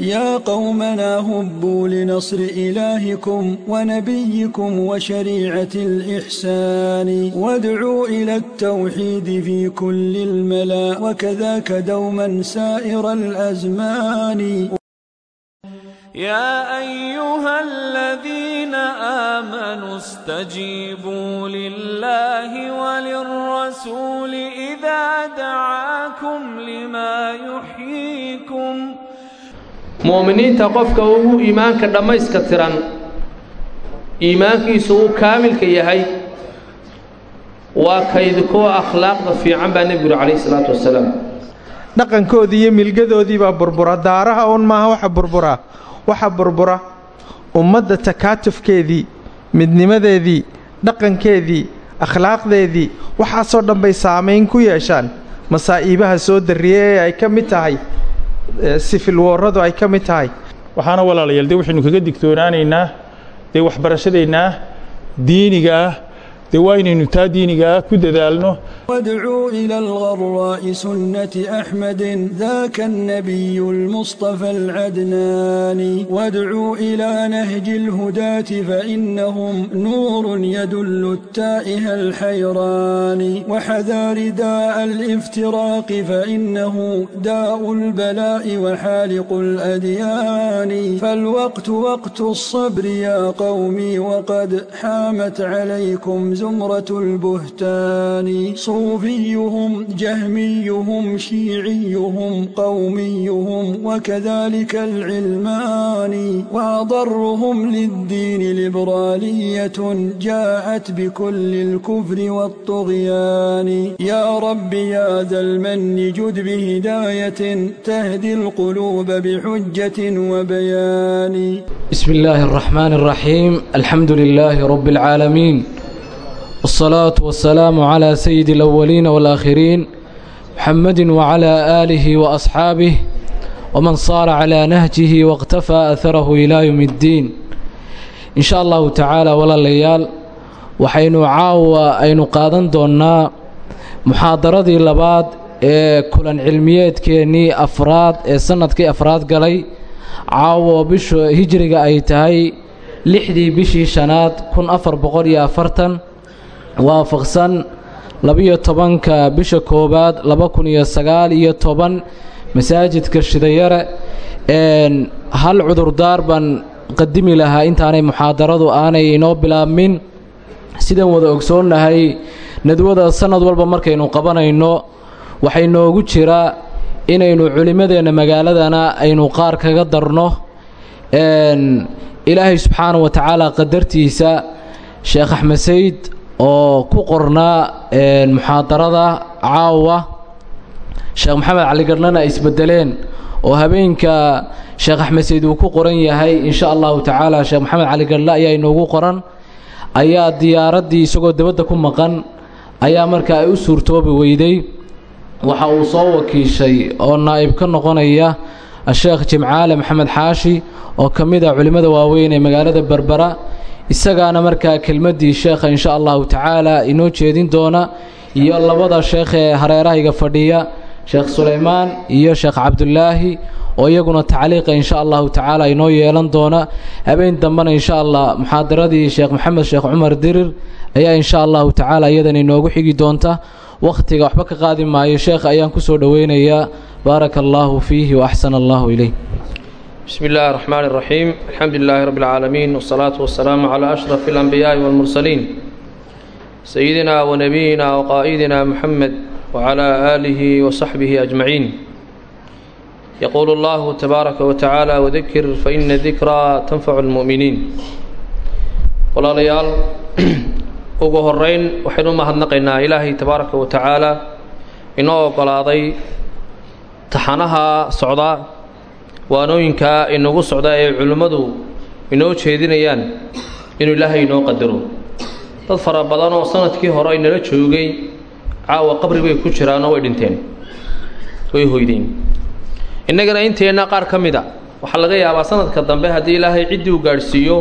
يا قومنا هبوا لنصر إلهكم ونبيكم وشريعة الإحسان وادعوا إلى التوحيد في كل الملا وكذاك دوما سائر الأزمان يا أيها الذين آمنوا استجيبوا لله وللرسول إذا دعاكم لما يحب mu'miniinta qofka ugu iimaanka dhammayska tiran iimaankiisu uu kaamilka yahay waa kaydkoo akhlaaqda fiican baa nebigu calayhi salaatu wasalaam dhaqankoodii iyo milgadoodii baa burbura daaraha uun maaha waxa burbura waxa burbura. Ummadda takaatufkeedii midnimadeedii dhaqankeedii akhlaaqdeedii waxaasoo dhan bay saamayn ku yeeshaan. Masaa'iibaha soo darriye ee ay ka mid tahay sifil wooradu ay ka mid tahay. Waxaana walaalayaal dee waxaynu kaga digtoonaanaynaa dee waxbarashadaynaa diiniga ah de waa inaynu taa diinigaa ku dadaalno. Wdcuu ilى اlغrاء sunaة أxmadi daka النabiy الmuصطفى الcadnاni wاdcuu إilى nahji الhudaة faإnahm nuur ydul الtaaئh الxayraani wxadaari daء اlاftirاaq faإnahu daء الbalaء وxaaliq الأdyاni fاlwqt wqt الصbr ya qwmي wqad xaamat عlaykm زمرة البهتان صوفيهم جهميهم شيعيهم قوميهم وكذلك العلماني وأضرهم للدين لبرالية جاءت بكل الكفر والطغيان يا رب يا ذا المن جد بهداية تهدي القلوب بحجة وبيان بسم الله الرحمن الرحيم الحمد لله رب العالمين والصلاة والسلام على سيد الأولين والآخرين محمد وعلى آله وأصحابه ومن صار على نهجه واقتفى أثره إلى يوم الدين إن شاء الله تعالى ولا ليال waxaynu caawa aynu qaadan doonnaa muxaadaradii labaad ee kulan cilmiyeedkeennii afraad ee sannadkii afraad galay caawo bisha hijriga ay tahay lixdii bishii shanaad kun afar boqol iyo afartan waafaqsan labiyo tobanka bisha koowaad laba kun iyo sagaal iyo toban masaajidka shidayare hal cudurdaar baan qadimi lahaa intaanay muxaadaradu aanay inoo bilaabmin sidaan wada ogsoonnahay nadwada sannad walba markaynu qabanayno waxay noogu jiraa inaynu culimmadeenna magaaladana aynu qaar kaga darno. Ilaahay subxaana wa tacaala qadartiisa sheekh axmed sayd oo ku qornaa muxaadarada caawa. Sheekh maxamed cali garnana ay isbedeleen oo habeenka sheekh axmed sayd uu ku qoran yahay in sha allahu tacaala sheekh maxamed cali garle ayaa inoogu qoran. Ayaa diyaaraddii isagoo dabadda ku maqan ayaa markaa ay u suurtoobi weyday. Waxa uu soo wakiishay oo naa'ib ka noqonaya sheekh jimcaale maxamed xaashi oo ka mid ah culimmada waaweyn ee magaalada berbera isagaana markaa kelmaddii sheekha insha allahu tacaala inoo jeedin doona iyo labada sheekh ee hareerahayga fadhiya sheekh sulaymaan iyo sheekh cabdulaahi oo iyaguna tacliiqa insha allahu tacaala inoo yeelan doona. Habeen dambena insha allah muxaadaradii sheekh maxamed sheekh cumar dirir ayaa insha allahu tacaala iyadana inoogu xigi doonta. Wakhtiga waxba ka qaadi maayo sheekh ayaan ku soo dhoweynayaa baaraka allaahu fiihi waaxsana allahu ileyh بسم الله الرحمن الرحيم الحمد لله رب العالمين والصلاة والسلام على أشرف الأنبياء والمرسلين سيدنا ونبينا وقائدنا محمد وعلى آله وصحبه أجمعين يقول الله تبارك وتعالى وذكر فإن الذكرى تنفع المؤمنين ولا ليال ugu horeyn waxaynu u mahadnaqaynaa ilaahay tabaaraka wa tacaala inoo ogolaaday taxanaha socda waanooyinkaa inagu socda ee culimmadu inoo jeedinayaan inuu ilaahay inoo qadaro dad fara badan oo sannadkii hore ay nala joogay caawa qabri bay ku jiraanoo way dhinteen way hoydeen. Innagana inteenna qaar ka mid a waxaa laga yaabaa sanadka dambe haddii ilaahay ciddii uu gaadhsiiyo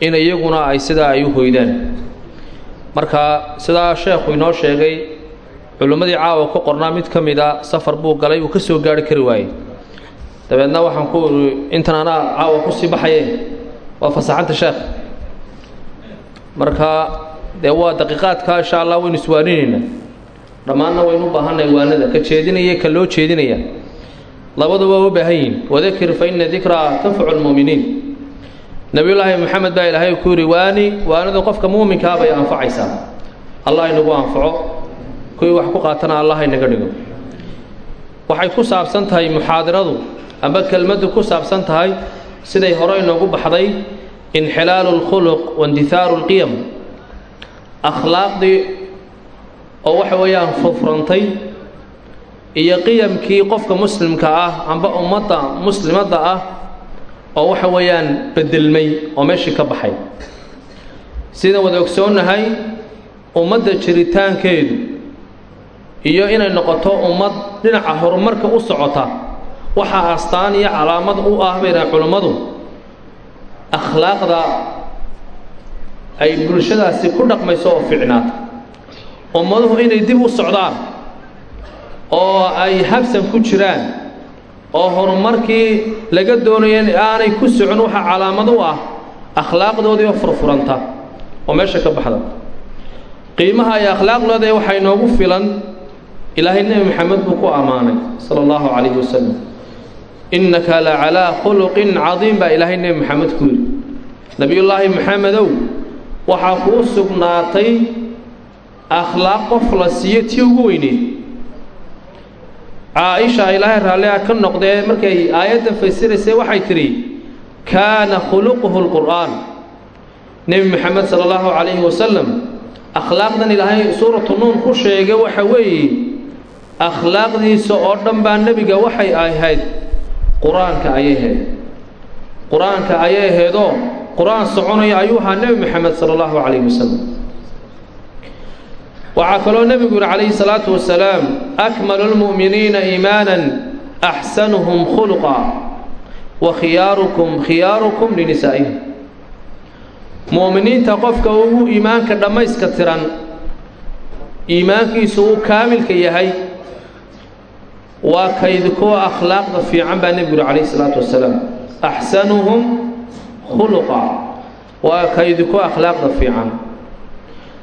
in iyaguna ay sidaa ay u hoydaan. Marka sidaa sheekhu inoo sheegay culimmadii caawa ku qornaa mid ka mid safar buu galay uu ka soo gaarhi kari waayey dabeedna waxaan ku iri intan anaa caawa ku sii baxaye waa fasaxanta sheekh. Marka dee waa daqiiqaadka insha allah waynu iswaaninaynaa. Dhammaanna waynu u waanada. Ka jeedinaya ka loo jeedinaya. Labaduba u baahan yihiin wadakir fa ina dikraa tanfacu lmu'miniin nebiyullaahi moxamed baa ilaahay ku yidhi waani waanadu qofka muuminkaa bay anfacaysaa allah inagu anfaco. Kuwii wax ku qaatana allah inaga dhigo. Waxay ku saabsan tahay muxaadaradu amba kelmaddu ku saabsan tahay siday hore inoogu baxday inxilaalu lkhuluq waindihaaru lqiyam akhlaaqdii oo waxa weeyaan furfurantay iyo qiyamkii qofka muslimka ah amba ummadda muslimadda ah oo waxa weeyaan bedelmay oo meeshii ka baxay. Sidaan wada ogsoonnahay ummadda jiritaankeedu iyo inay noqoto ummad dhinaca horumarka u socota waxaa astaan iyo calaamad u ah bayna culummadu akhlaaqda ay bulshadaasi ku dhaqmayso oo ficnaata ummaduhu inay dib u socdaan oo ay habsan ku jiraan oo horumarkii laga doonayo aanay ku socon waxaa calaamad u ah akhlaaqdoodii oo furfuranta oo meesha ka baxda. Qiimaha iyo akhlaaqdooda waxaa inoogu filan ilaahay nebi maxamed buu ku ammaanay sala allahu calayhi wasalam innaka la calaa khuluqin cadiim baa ilaahay nebi maxamed ku yidhi. Nebiyullaahi maxamedow waxaa kuu sugnaatay akhlaaq qof la siiyo tii ugu weyneyd caa-isha ilaahay raalliha ka noqdee markay aayaddan fasiraysay waxay tidhi kaana khuluquhu lqur'aan nebi maxamed sala allahu calayhi wasalam akhlaaqdan ilaahay suuratu nuun ku sheegay waxa weeye akhlaaqdiisa oo dhan baa nebiga waxay ahayd qur'aanka ayay ahayd. Qur'aanka ayay ahaydoo qur'aan soconaya ayuu ahaa nebi maxamed sala allahu calayhi wasalam waxaa kaloo nebigu yihi calayhi salaatu wasalaam akmalu lmu'miniina iimaanan axsanuhum khuluqa wa khiyaarukum khiyaarukum linisaa'ihim. Mu'miniinta qofka ugu iimaanka dhammayska tiran iimaankiisu uu kaamilka yahay waa kayd kuwa akhlaaqda fiican baa nebigu yihi calayhi salaatu wasalaam. Axsanuhum khuluqa. Waa kayd kuwa akhlaaqda fiican.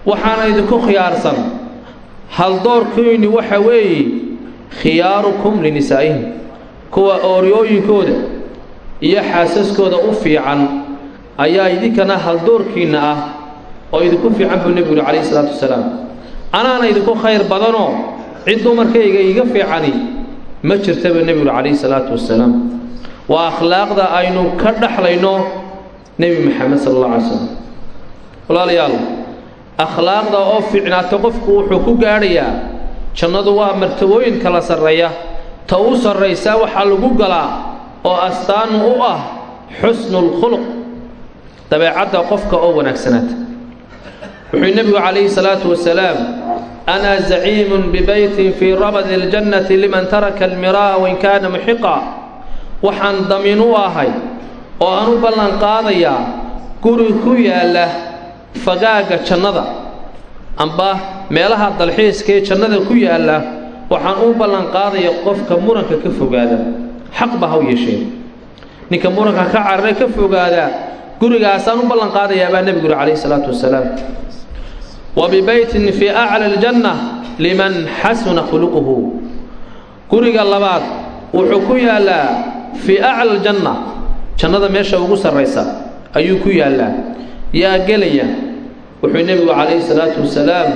Waxaana idinku khiyaarsan. Haldoorkuyni waxa weeye khiyaarukum linisaa'ihim. Kuwa ooryooyinkooda iyo xaasaskooda u fiican ayaa idinkana haldoorkiinna ah oo idinku fiican buu nebigu yuri calayhi salaatu wasalaam. Anaana idinku khayr badanoo cid dumarkayga iga fiicani ma jirta buu nebigu calayhi salaatu wasalaam waa akhlaaqda aynu ka dhexlayno nebi maxamed sala allah alay slam walaalayaal akhlaaqda oo fiicnaata qofku wuxuu ku gaadhayaa jannadu waa martabooyin kala sarreeya ta u sarraysaa waxaa lagu galaa oo astaanu u ah xusnulkhuluq dabeecadda qofka oo wanaagsanaata wuxuu nebigu calayhi salaatu wasalaam ana zaciimun bibeytin fii rabadi اljannati liman taraka almiraa wain kaana muxiqa waxaan damiin u ahay oo aan u ballan qaadayaa guri ku yaalla fagaaga jannada amba meelaha dalxiiskaee jannada ku yaalla waxaan u ballan qaadaya qofka muranka ka fogaada. Xaqba haw yeesheen. Ninka muranka ka carare ka fogaada gurigaasaan u ballan nebigu yuri calayhi salaatu wasalaam wa bibeytin fii acla aljanna liman xasuna khuluquhu. Guriga labaad wuxuu ku yaallaa fii acla aljanna jannada meesha ugu sarraysa ayuu ku yaallaa. Yaa gelaya wuxuu nebigu calayhi salaatu wasalaam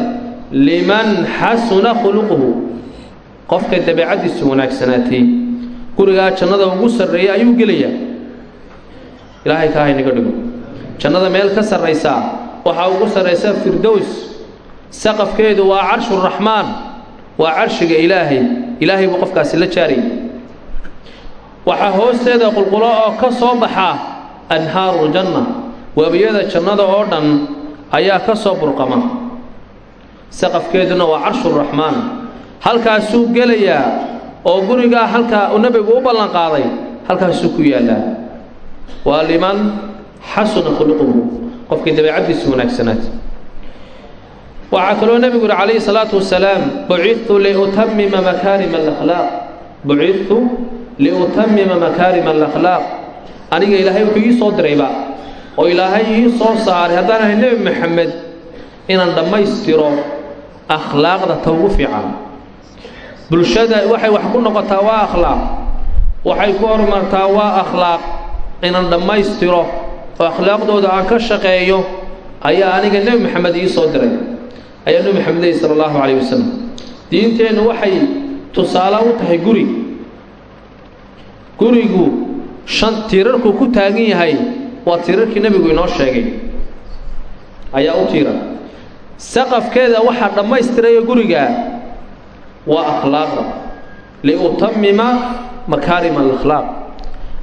liman xasuna khuluquhu. Qofka dabeecaddiisu wanaagsanaatay. Gurigaa jannada ugu sarreeya ayuu gelayaa. Ilaahay ka haynaga dhigo. Jannada meel ka sarraysaa waxaa ugu sarraysa firdows saqafkeedu waa carshuraxmaan waa carshiga ilaahay. Ilaahay buu qofkaasi la jaarayay waxaa hoosteeda qulqulo oo ka soo baxa anhaaru ljanna webiyada jannada oo dhan ayaa ka soo burqama. Saqafkeeduna waa carshuraxmaan halkaasuu gelayaa oo gurigaa halkaa uu nebigu u ballan qaaday halkaasuu ku yaallaa waa liman xasuna khuluquhu qofkii dabeecaddiisu wanaagsanaat waxaa kaloo nebigu yidhi calayhi salaatu wasalaam bucidtu liutamima makaarima alakhlaaq. Bucidtu liutamima makaarima alakhlaaq. Aniga ilaahay wuxuu ii soo dirayba oo ilaahay ii soo saaray haddaan ahay nebi maxamed inaan dhammaystiro akhlaaqda ta ugu fiican. Bulshada waxay wax ku noqotaa waa akhlaaq waxay ku horumartaa waa akhlaaq inaan dhammaystiro oo akhlaaqdooda aan ka shaqeeyo ayaa aniga nebi maxamed ii soo diray. Ayaa nebi maxamed lehi sala allahu calayh wasalam diinteennu waxay tusaale u tahay guri. Gurigu shan tiirarkuu ku taagan yahay waa tiirarkii nebigu inoo sheegay. Ayaa u tiira. Saqafkeeda waxaa dhammaystiraya gurigaa waa akhlaaqda liutamima makaarima alakhlaaq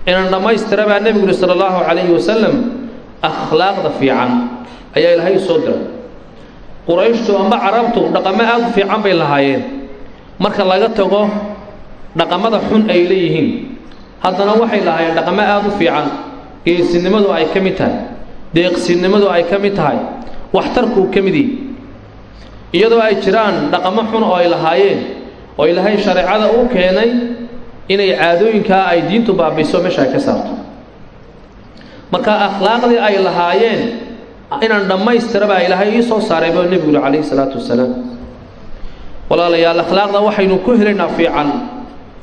inaan dhammaystira baa nebigu yihi sala allahu calayhi wasalam akhlaaqda fiican ayaa ilaahay soo diray qurayshtu amba carabtu dhaqamo aad u fiican bay lahaayeen. Marka laga tago dhaqamada xun ay leeyihiin. Haddana waxay lahaayeen dhaqamo aad u fiican geesinimadu ay ka mid tahay deeqsinimadu ay ka mid tahay waxtarkuu ka mid iyadoo ay jiraan dhaqamo xun oo ay lahaayeen oo ilaahay shareecada u keenay inay caadooyinkaa ay diintu baabiiso meesha ay ka saarto. Marka akhlaaqdii ay lahaayeen inaan dhammaystira baa ilaahay ii soo saaray buu nebigu yuri calayhi salaatu wasalaam. Walaalayaal akhlaaqda waxaynu ku helaynaa fiican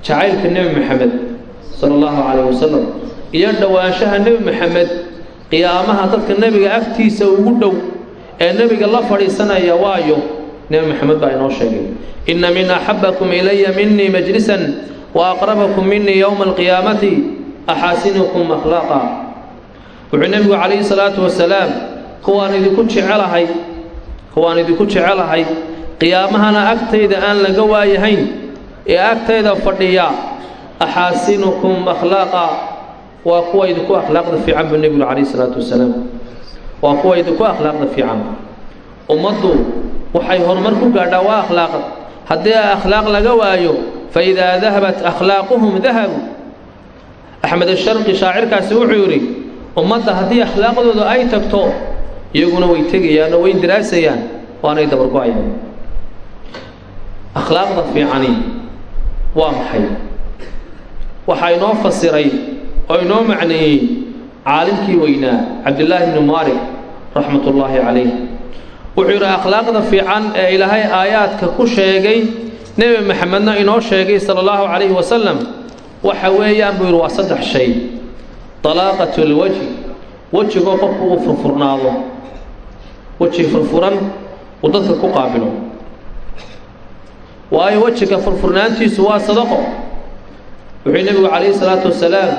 jacaylka nebi maxamed sala allahu calayh wasalam iyo dhowaanshaha nebi maxamed qiyaamaha dadka nebiga agtiisa ugu dhow ee nebiga la fadhiisanaya waayo nebi maxamed baa inoo sheegay inna min axabbakum ilaya minii majlisan wa aqrabakum minii yowma alqiyaamati axaasinukum akhlaaqa. Wuxuu nebigu calayhi salaatu wasalaam kuwaan idinku jecelahay kuwaan idinku jecelahay qiyaamahana agtayda aan laga waayahayn ee agtayda fadhiya axaasinukum akhlaaqa. Waa kuwa idinku akhlaaqda fiican buu nebigu calayhi salaatu wasalaam waa kuwa idinku akhlaaqda fiican. Ummaddu waxay horumar ku gaadhaa waa akhlaaqda haddii akhlaaq laga waayo fa idaa dahabat akhlaaquhum dahabu axmed asharqi shaacirkaasi wuxuu yidhi ummadda haddii akhlaaqdooda ay tagto iyaguna way tegayaan oo way diraasayaan waanay dabargo-ayaan akhlaaqda fiicani waa maxay? Waxaa inoo fasiray oo inoo macneeyey caalimkii weynaa cabdillaahi bni maarik raxmat ullaahi calayh wuxuu yidhi akhlaaqda fiican ee ilaahay aayaadka ku sheegay nebi maxamedna inoo sheegay sala allahu calayhi wasalam waxa weeyaan buu yidhi waa saddex shay. Talaaqatu lwajhi wejigoo qofku uu furfurnaado weji furfuran uu dadka ku qaabilo. Waayo wejiga furfurnaantiisu waa sadaqo. Wuxuu nebigu calayhi salaatu wasalaam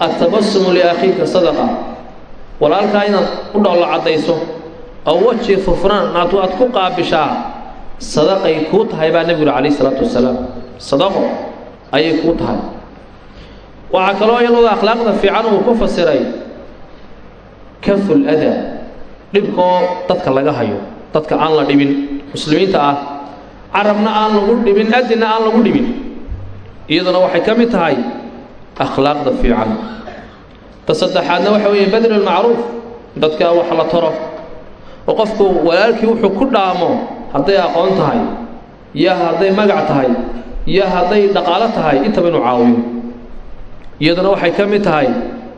attabasumu liakhiika sadaqa. Walaalkaa inaad u dhowlo caddayso oo weji furfuran aad ku qaabishaa sadaqay kuu tahay baa nebigu yuri calayhi salaatu wasalaam. Sadaqo ayay kuu tahay. Waxaa kaloo iyadooda akhlaaqda fiican uu ku fasiray kaful adaa dhibkoo dadka laga hayo dadka aan la dhibin muslimiinta ah carabna aan lagu dhibin adina aan lagu dhibin. Iyaduna waxay ka mid tahay akhlaaqda fiican. Ta saddexaadna waxa weeye badlu lmacruuf dadka wax la taro oo qofku walaalkii wuxuu ku dhaamo hadday aqoon tahay iyo hadday magac tahay iyo hadday dhaqaalo tahay intaba inuu caawiyo. Iyaduna waxay ka mid tahay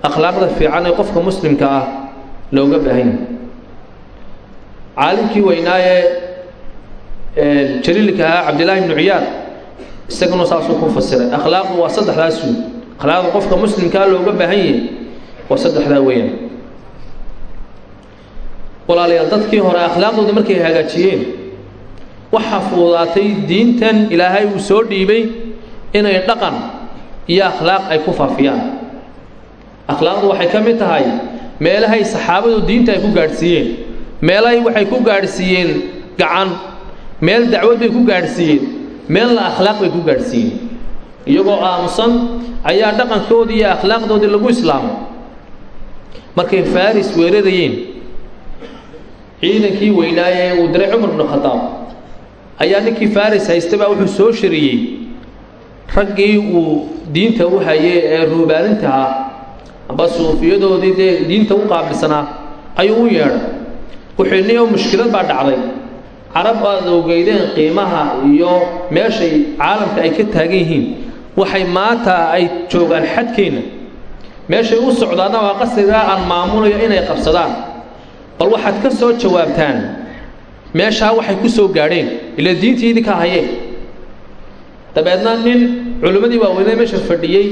akhlaaqda fiican ee qofka muslimka ah looga baahan yahay. Caalimkii weynaaye jaliilka ahaa cabdillaahi ibnu ciyaad isaguna saasuu ku fasiray akhlaaqdu waa saddexdaas akhlaaqda qofka muslimkaa looga baahan yahay waa saddexdaa weeyaan walaalayaal dadkii hore akhlaaqdooda markay hagaajiyeen waxaa fuudaatay diintan ilaahay uu soo dhiibay inay dhaqan iyo akhlaaq ay ku faafiyaan. Akhlaaqdu waxay ka mid tahay meelahay saxaabadu diinta ay ku gaadhsiiyeen meelahay waxay ku gaadhsiiyeen gacan meel dacwad bay ku gaadhsiiyeen meelna akhlaaq bay ku gaadhsiiyeen. Iyagoo aamusan ayaa dhaqankoodii iyo akhlaaqdoodii lagu islaamay markay faris weerarayeen ciidankii weynaaye uu diray cumar bnu khadaab ayaa ninkii faris haysta baa wuxuu soo shariyey raggii uu diinta u hayay ee ruubaanintahaa amba suufiyadoodii dee diinta u qaabilsanaa ayuu u yeedhay. Wuxuu niyo mushkilad baa dhacday. Carab aad ogeydeen qiimaha iyo meeshay caalamka ay ka taagan yihiin. Waxay maanta ay joogaan xadkeenna. Meeshay u socdaanna waa qasrigaa aan maamulayo inay qabsadaan bal waxaad ka soo jawaabtaan meeshaa waxay ku soo gaadheen ila diintii idinka hayeen dabeedna nin culimmadii waaweynee meesha fadhiyey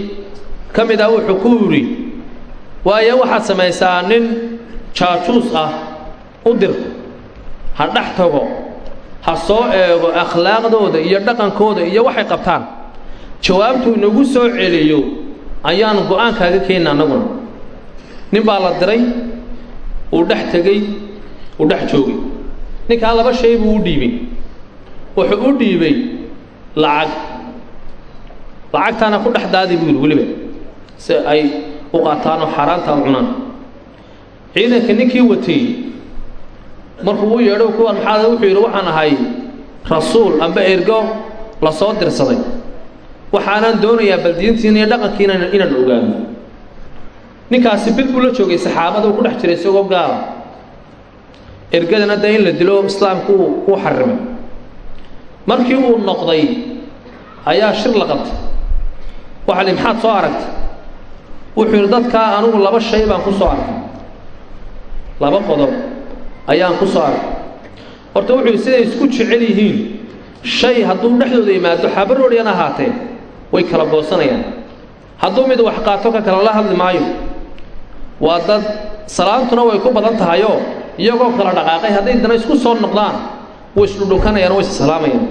ka mid ah wuxuu ku yidhi waayo waxaad samaysaa nin jaajuus ah u dir ha dhex tago ha soo eego akhlaaqdooda iyo dhaqankooda iyo waxay qabtaan. Jawaabtuu inagu soo celiyo ayaan go'aankaaga keenna annaguna nin baa la diray uu dhex tegey uu dhex joogay. Ninkaa laba shay buu u dhiibay. Wuxuu u dhiibay lacag. Lacagtaana ku dhex daadi buu yidhi weliba si ay u qaataan oo xaaraanta u cunaan. Ciidanka ninkii watay markuu u yeedho kuwan maxaa wuxuu yidhi waxaan ahay rasuul amba ergo la soo dirsaday. Waxaanaan doonayaa baldiintiina iyo dhaqankiina inaan ogaano ninkaasi bil buu la joogay saxaabada uu ku dhex jiray isagoo gaala ergadana dee in la dilo islaamku uu xarimay. Markii uu noqday ayaa shir la qabtay. Waxaa maxaad soo aragtay? Wuxuu yidhi dadkaa anugu laba shay baan ku soo arkay laba qodob ayaan ku soo arkay horta wuxuu yidhi siday isku jecel yihiin. Shay hadduu dhexdooda yimaado xabaroodhiyan ahaatee way kala goosanayaan. Hadduu mid wax qaato ka kale la hadli maayo waa dad salaantuna way ku badan tahayoo iyagoo kala dhaqaaqay hadday dana isku soo noqdaan way isdhudhunkanayaan way issalaamayaan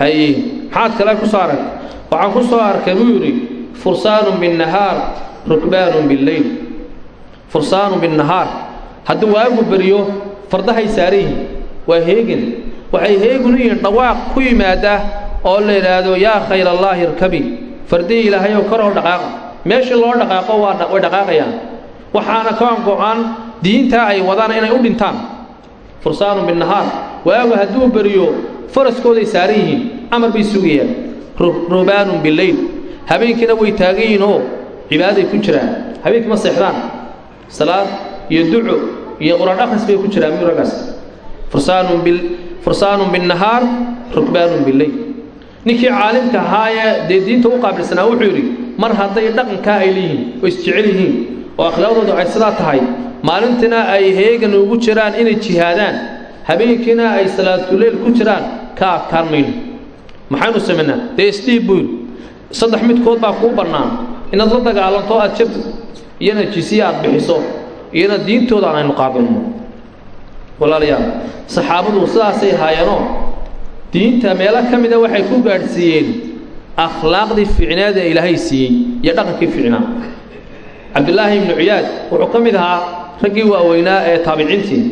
haye maxaad kale ku soo aragtay waxaan ku soo arkay buu yidhi fursaanun binnahaar rukbaanun billeyl fursaanun binnahaar hadduu waagu beriyo fardahay saaran yihiin waa heegin. Waxay heegun yihiin dhawaaq ku yimaada oo la yidhaahdo yaa khayr allaahi irkabi fardihii ilaahay oo kor oo dhaqaaqa meeshii loo dhaqaaqo way dhaqaaqayaan. Waxaana ka go-an diintaa ay wadaan inay u dhintaan. Fursaanun binnahaar waagu hadduu beriyo faraskooday saaran yihiin amar bay sugayaan. Rubaanun bileyl habeenkiina way taagan oo cibaaday ku jiraan. Habeenkii ma seexdaan. Salaad iyo duco iyo quraan akhris bay ku jiraan bil fursaanun binnahaar rukbaanun bileyl ninkii caalimka ahaayee dee diinta u qaabilsanaa wuxuu yidhi mar hadday dhaqankaa ay leeyihiin oo isjecel yihiin oo akhlaaqdoodu ay sidaa tahay maalintiina ay heegan ugu jiraan inay jihaadaan habeenkiina ay salaatuleyl ku jiraan ka adkaan mayno. Maxaynu samaynaa dee isdhiib yidhi. Saddex midkood baa kuu bannaan. Inaad la dagaalanto aad jabto iyona jisiya aad bixiso iyona diintooda aynu qaabilno walaalayaal saxaabadu sidaasay haayeenoo diinta meelo ka mida waxay ku gaadhsiiyeen akhlaaqdii fiicneed ee ilaahay siiyey iyo dhaqankii fiicnaa cabdillaahi ibnu ciyaad wuxuu ka mid ahaa raggii waaweynaa ee taabiciintii.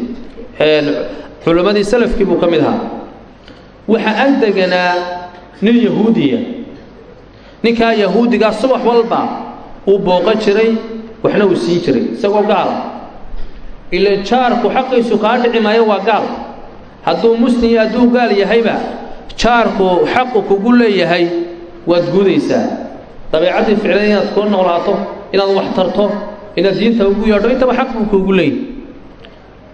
Culimmadii salafkii buu ka mid ahaa. Waxaa ag deganaa nin yahuudiya. Ninkaa yahuudigaa subax walba uu booqan jiray waxna uu siin jiray isagoo gaala ila jaarku xaqiisu kaa dhici maayo waa gaal. Hadduu muslim hadduu gaal yahayba jaarku xaqu kugu leeyahay waad gudaysaa. Dabeecaddii ficleed inaad kula noolaato inaad wax tarto inaad diinta ugu yeedho intaba xaq buu kuugu leeyahy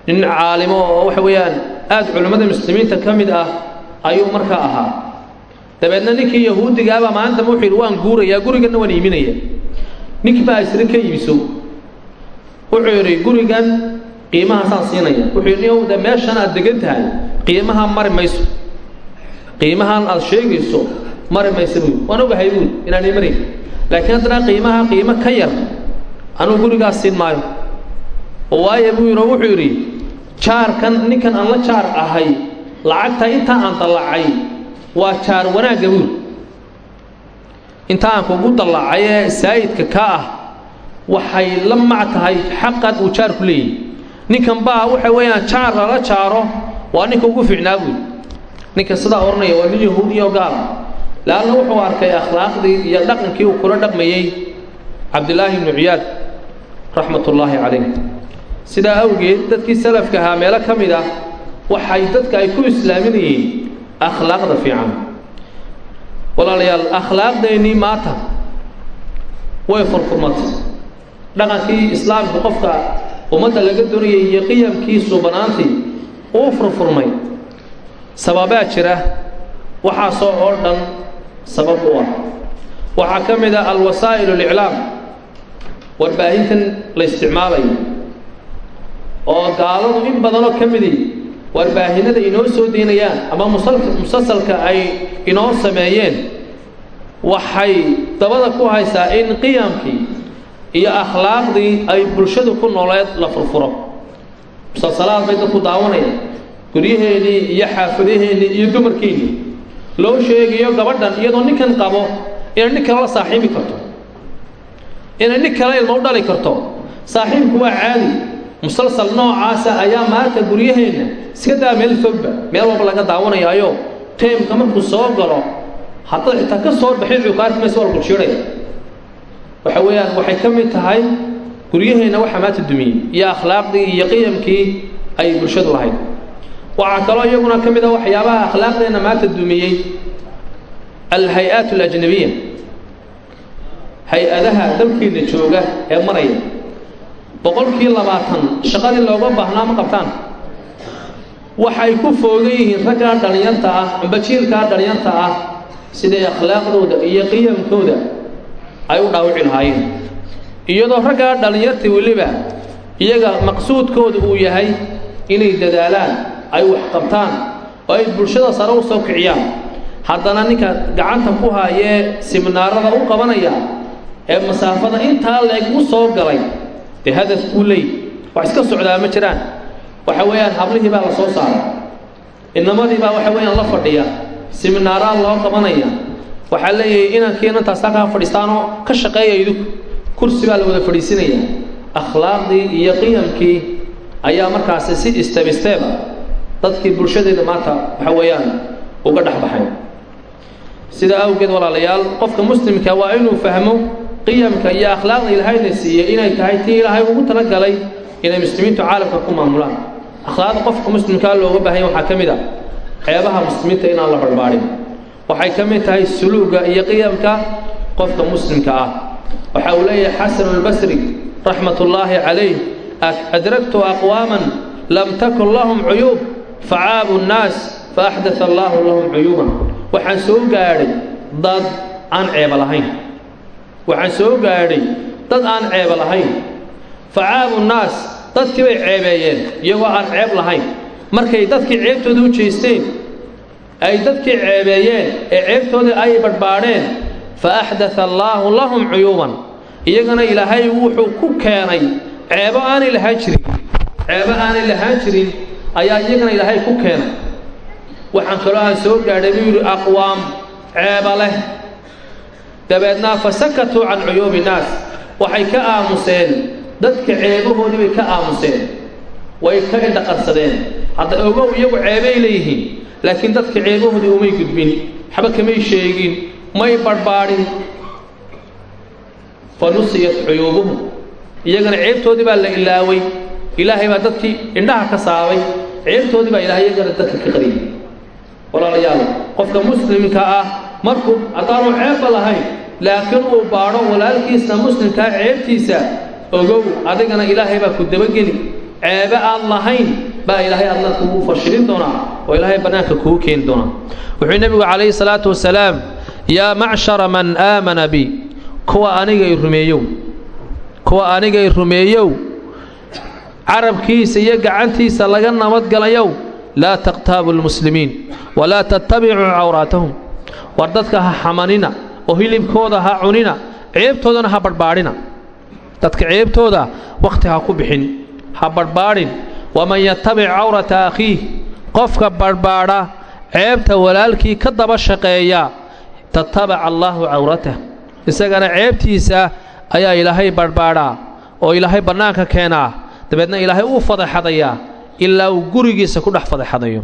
nin caalimo oo waxa weeyaan aad culimmada muslimiinta ka mid ah ayuu markaa ahaa. Dabeedna ninkii yahuudigaabaa maalintama wuxuu yidhi waan guurayaa guriganna waan iiminaya. Ninkii baa isri ka iibiso. Wuxuu yidhi gurigan qiimahaasaan siinaya. Wuxuu yidhi de meeshan aad degan tahay qiimaha mari mayso. Qiimahan aad sheegayso mari mayso buui waan ogahay buui inaanay marayn laakiin haddana qiimaha qiimo ka yar anugu gurigaas siin maayo. Waayo buu yidhi wuxuu yidhi jaarkan ninkan aan la jaar ahay lacagta intaa aan dallacay waa jaar wanaagga buuri inta aan kugu dallacay ee saayidka ka ah waxay la mac tahay xaqan uu jaarku leeyahy ninkan baa waxa weeyaan jaar lala jaaro waa ninka ugu fiicnaa buuri ninka sidaa odhanaya waa nin yahuudiyo gaala leanna wuxuu arkay akhlaaqdii iyo dhaqankii uu kula dhaqmayey cabdillaahi ibnu ciyaad raxmat ullaahi calayh sidaa awgeed dadkii salafka ahaa meelo ka mid ah waxay dadka ay ku islaaminayeen akhlaaqda fiican walaalayaal akhlaaqdeennii maanta way furfurmatay dhaqankii islaamku qofka ummadda laga doonayay iyo qiyamkii suubanaantii uu furfurmay sababaa jira waxaasoo oo dhan sabab u ah. Waxaa ka mid ah alwasaa'il اliclaam warbaahintan la isticmaalayo oo gaaladu in badanoo ka midi warbaahinada inoo soo deynayaan ama musalsalka ay inoo sameeyeen waxay dabada ku haysaa in qiyamkii iyo akhlaaqdii ay bulshadu ku nooleed la furfuro. Musalsalaad bay dadku daawanayaan guryaheennii iyo xaafadaheennii iyo dumarkeennii loo sheegayo gabadhan iyadoo ninkan qabo inay nin kale la saaxiibi karto inay nin kale ilmo u dhali karto. Saaxiibku waa caadi. Musalsal noocaasa ayaa maanta guryaheenna iska daa meel fogba meel walba laga daawanayaayo. Teemka markuu soo galo. Haddaad xitaa ka soo baxin cukaartimaysa waa lagu jiiraya waxa weeyaan waxay ka mid tahay guryaheenna waxaa maanta dumiyey iyo akhlaaqdii iyo qiyamkii ay bulshadu lahayd waxaa kaloo iyaguna ka mid a waxyaabaha akhlaaqdeenna maanta dumiyey alhay-aat alajnabiya hay'adaha dalkiina jooga ee maraya. Boqolkii labaatan shaqadii looga baahnaa ma qabtaan? Waxay ku foogan yihiin raggaa dhalinyarta ah amba jiilkaa ah siday akhlaaqdooda iyo qiyamkooda ay u dhaawici lahaayeen. Iyadoo raggaa dhallinyarta weliba iyaga maqsuudkooda uu yahay inay dadaalaan ay wax qabtaan oo ay bulshada sare u soo kiciyaan. Haddana ninka gacanta ku haayee siminaarada u qabanaya ee masaafada intaa leeg u soo galay dee hadaf buu leey wax iska socdaa ma jiraan. Waxa weeyaan hablihii baa la soo saaray. Inamadii baa waxa weeyaan la fadhiya. Siminaaraa loo qabanaya. Waxaa leeyahay inankii inantaas halkaa fadhiistaanoo ka shaqeeya idinku kursi baa la wada fadhiisinaya. Akhlaaqdii iyo qiyamkii ayaa markaasi si isteeb isteeba dadkii bulshadeeda maanta waxa weeyaan uga dhex baxay. Sidaa awgeed walaalayaal qofka muslimka waa inuu fahmo qiyamka iyo akhlaaqda ilaahayna siiyey inay tahay tii ilaahay ugu talagalay inay muslimiintu caalamka ku maamulaan. Akhlaaqda qofka muslimkaa looga baahanya waxaa ka mid a ceebaha muslimiinta inaan la barbaarin waxay ka mid tahay suluuga iyo qiyamka qofka muslimka ah. Waxa uu leeyahay xasanu albasri raxmat ullaahi calayh adragtu aqwaaman lam takun lahum cuyuub facaabu nnaas faaxdaa allaahu lahum cuyuuban waxaan soo gaadhay dad aan ceeba lahayn waxaan soo gaadhay dad aan ceeba lahayn facaabu nnaas dadkii bay ceebeeyeen iyagoo aan ceeb lahayn markay dadkii ceebtooda u jeesteen ay dadkii ceebeeyeen ee ceebtoodii ay badhbaadheen fa axdaa allaahu lahum cuyuuban iyagana ilaahay wuxuu ku keenay ceebo aanay lahaan jirin ceebo aanay lahaan jirin ayaa iyagana ilaahay ku keenay waxaan kaloo aan soo gaadhay buu yidhi aqwaam ceeba leh. Dabeedna fa sakatuu can cuyuubi nnaas waxay ka aamuseen dadka ceebahoodii bay ka aamuseen. Way ka indhaqarsadeen hadda ogow iyagu ceebay leeyihiin laakiin dadka ceebahoodii umay gudbin. Waxba kamay sheegin may badhbaadhin fa nusiyat cuyuubuhum. Iyagana ceebtoodii baa la ilaaway. Ilaahay baa dadkii indhaha ka saabay ceebtoodii baa ilahay iyagana dadka ka qariyay walaalayaal qofka muslimka ah markuu haddaanu ceebba lahayn laakiin uu baadho walaalkiisa muslimkaa ceebtiisa ogow adigana ilaahay baa ku dabageli. Ceebe aan lahayn baa ilaahay adna kugu fashilin doonaa oo ilaahay bannaanka kugu keeni doonaa. Wuxuu nebigu calayhi salaatu wasalaam yaa macshara man aamana bi kuwa aniga i rumeeyow kuwa aniga i rumeeyow carabkiisa iyo gacantiisa laga nabadgalayow laa taqtaabu lmuslimiin walaa tattabicuu cawraatahum. War dadka ha xamanina oo hilibkooda ha cunina ceebtoodana ha badhbaadhina dadka ceebtooda wakhti ha ku bixin ha badhbaadhin waman yatabic cawrata akhiih qofka badhbaadha ceebta walaalkii ka daba shaqeeya tatabaca allaahu cawratah. Isagana ceebtiisa ayaa ilaahay badhbaadhaa oo ilaahay bannaanka keenaa dabeedna ilaahay uu fadeexadayaa ilaa uu gurigiisa ku dhex fadeexadayo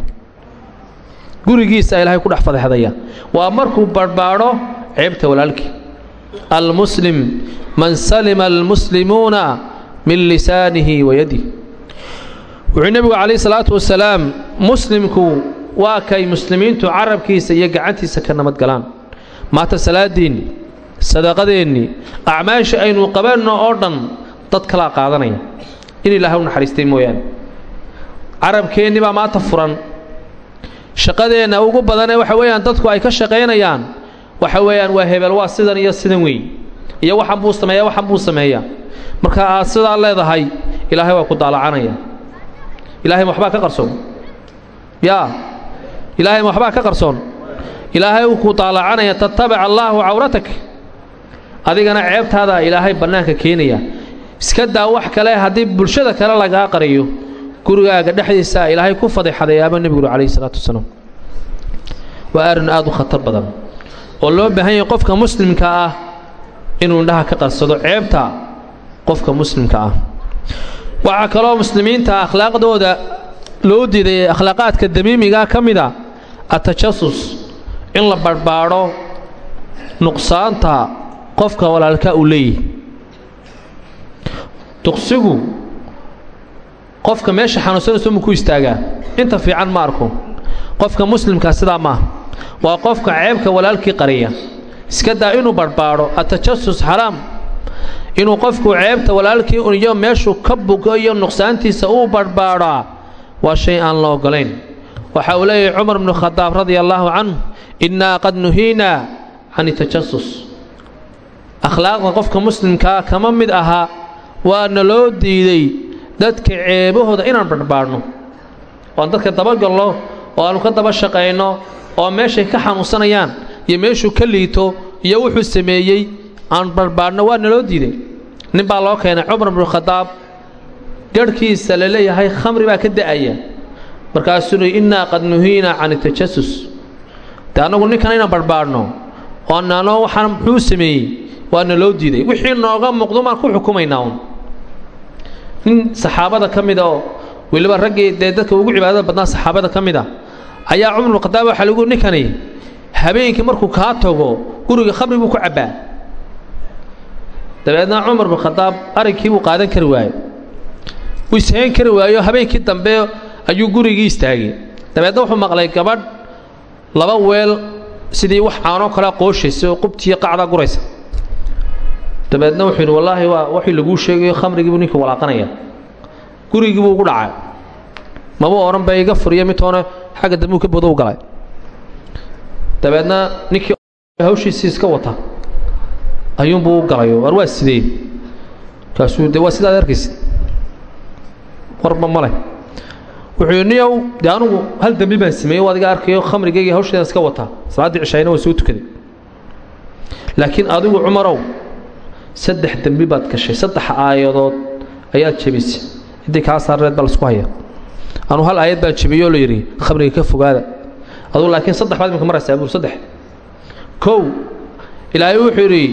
gurigiisa ilaahay ku dhex fadeexadaya waa markuu badhbaadho ceebta walaalkii. Almuslim man salima almuslimuuna min lisaanihi wa yadih wuxuu nebigu calayhi salaatu wasalaam muslimku waa kay muslimiintu carabkiisa iyo gacantiisa ka nabadgalaan maanta salaadiinni sadaqadeennii acmaasha aynu qabanno oo dhan dad kalaa qaadanaya in ilaahay u naxariistay mooyaane. Carabkeenni baa maanta furan. Shaqadeenna ugu badanee waxa weeyaan dadku ay ka shaqaynayaan. Waxa weeyaan waa hebel waa sidan iyo sidan weyn. Iyo waxan buu sameeya waxan buu sameeyaa. Marka aad sidaa leedahay ilaahay waa ku daalacanaya ilaahay ma waxbaa ka qarsoon? Yaa ilaahay ma waxbaa ka qarsoon? Ilaahay uu ku daalacanaya tatabic allaahu cawratak. Adigana ceebtaadaa ilaahay bannaanka keenaya iska daa wax kale haddii bulshada kale lagaa qariyo gurigaaga dhexdiisaa ilaahay ku fadeexadayaaba nebigu calayhi salaatu wasalaam. Waa arrin aad u khatar badan oo loo baahan yahay qofka muslimka ah inuu indhaha ka qarsado ceebta qofka muslimka ah. Waxaa kaloo muslimiinta akhlaaqdooda loo diiday akhlaaqaadka damiimiga ka mid a atajasus in la barhbaadho nuqsaanta qofka walaalka uu leeyahy duqsigu qofka meesha xanuunsanayso mu ku istaagaa inta fiican ma arko. Qofka muslimkaa sidaa maaha waa qofka ceebka walaalkii qariya. Iska daa inuu barhbaadho atajasus xaraam inuu qofku ceebta walaalkii iyo meeshuu ka bugo iyo nuqsaantiisa uu barhbaadhaa waa shay aan la ogolayn waxa uu leeyahay cumar bnu khadaab radia allaahu canhu innaa qad nuhiinaa can tajasus akhlaaqda qofka muslimkaa kama mid ahaa waana loo diiday dadka ceebahooda inaan barhbaadhno oo aan dadka dabagalno oo aanu ka daba shaqayno oo meeshay ka xanuunsanayaan iyo meeshuu ka liito iyo wuxuu sameeyey aan barhbaadhno waa naloo diiday. Nin baa loo keenay cumar bnu khadaab garhkiisa la leeyahay khamri baa ka da'aya. Markaasuu i innaa qad nuhiinaa can tajasus dee annagu ninkan inaan barhbaadhno oo nano waxaan muxuu sameeyey? Waa naloo diiday. Wixii nooga muuqdo maan ku xukumaynaa un nin saxaabada ka mida oo weliba raggii dee dadka ugu cibaadada badnaa saxaabada ka mid a ayaa cumar bnu khadaab waxaa lagu ninkani habeenkii markuu kaa tago guriga khamri buu ku cabbaa. Dabeedna cumar bnu khadaab arrinkii buu qaadan kari waaye wuu ishayn kari waayo habeenkii dambe ayuu gurigii istaagay. Dabeedna wuxuu maqlay gabadh laba weel sidii wax caanoo kalea qooshaysa oo qubtiiyo qacdaa guraysa dabeedna wuxuu yidhi wallaahi waa waxii laguu sheegayo khamrigiibuu ninkii walaaqanaya gurigii buu ugu dhacay. Maba odhan ba iga furiyo midtoona xagga dambe uu ka bodo u galay. Dabeedna ninkii hawshiisii iska wata ayuunbuu u galayo war waa sidee kaasuu de waa sidaad arkaysid? Warba ma leh. Wuxuu niyow dee anugu hal dembi baan sameeyey o adiga arkayo khamrigaygii hawsheedan iska wataa salaaddii cishayna waa soo tukaday laakiin adigu cumarow saddex dembi baad gashay. Saddex aayadood ayaad jebisay. Ciddii kaa saarneed baa la isku haya anuu hal aayad baan jebiyey oo la yidhi khamriga ka fogaada. Adugu laakiin saddex baad imika maraysaa buur saddex. Kow ilaahay wuxuu yidhi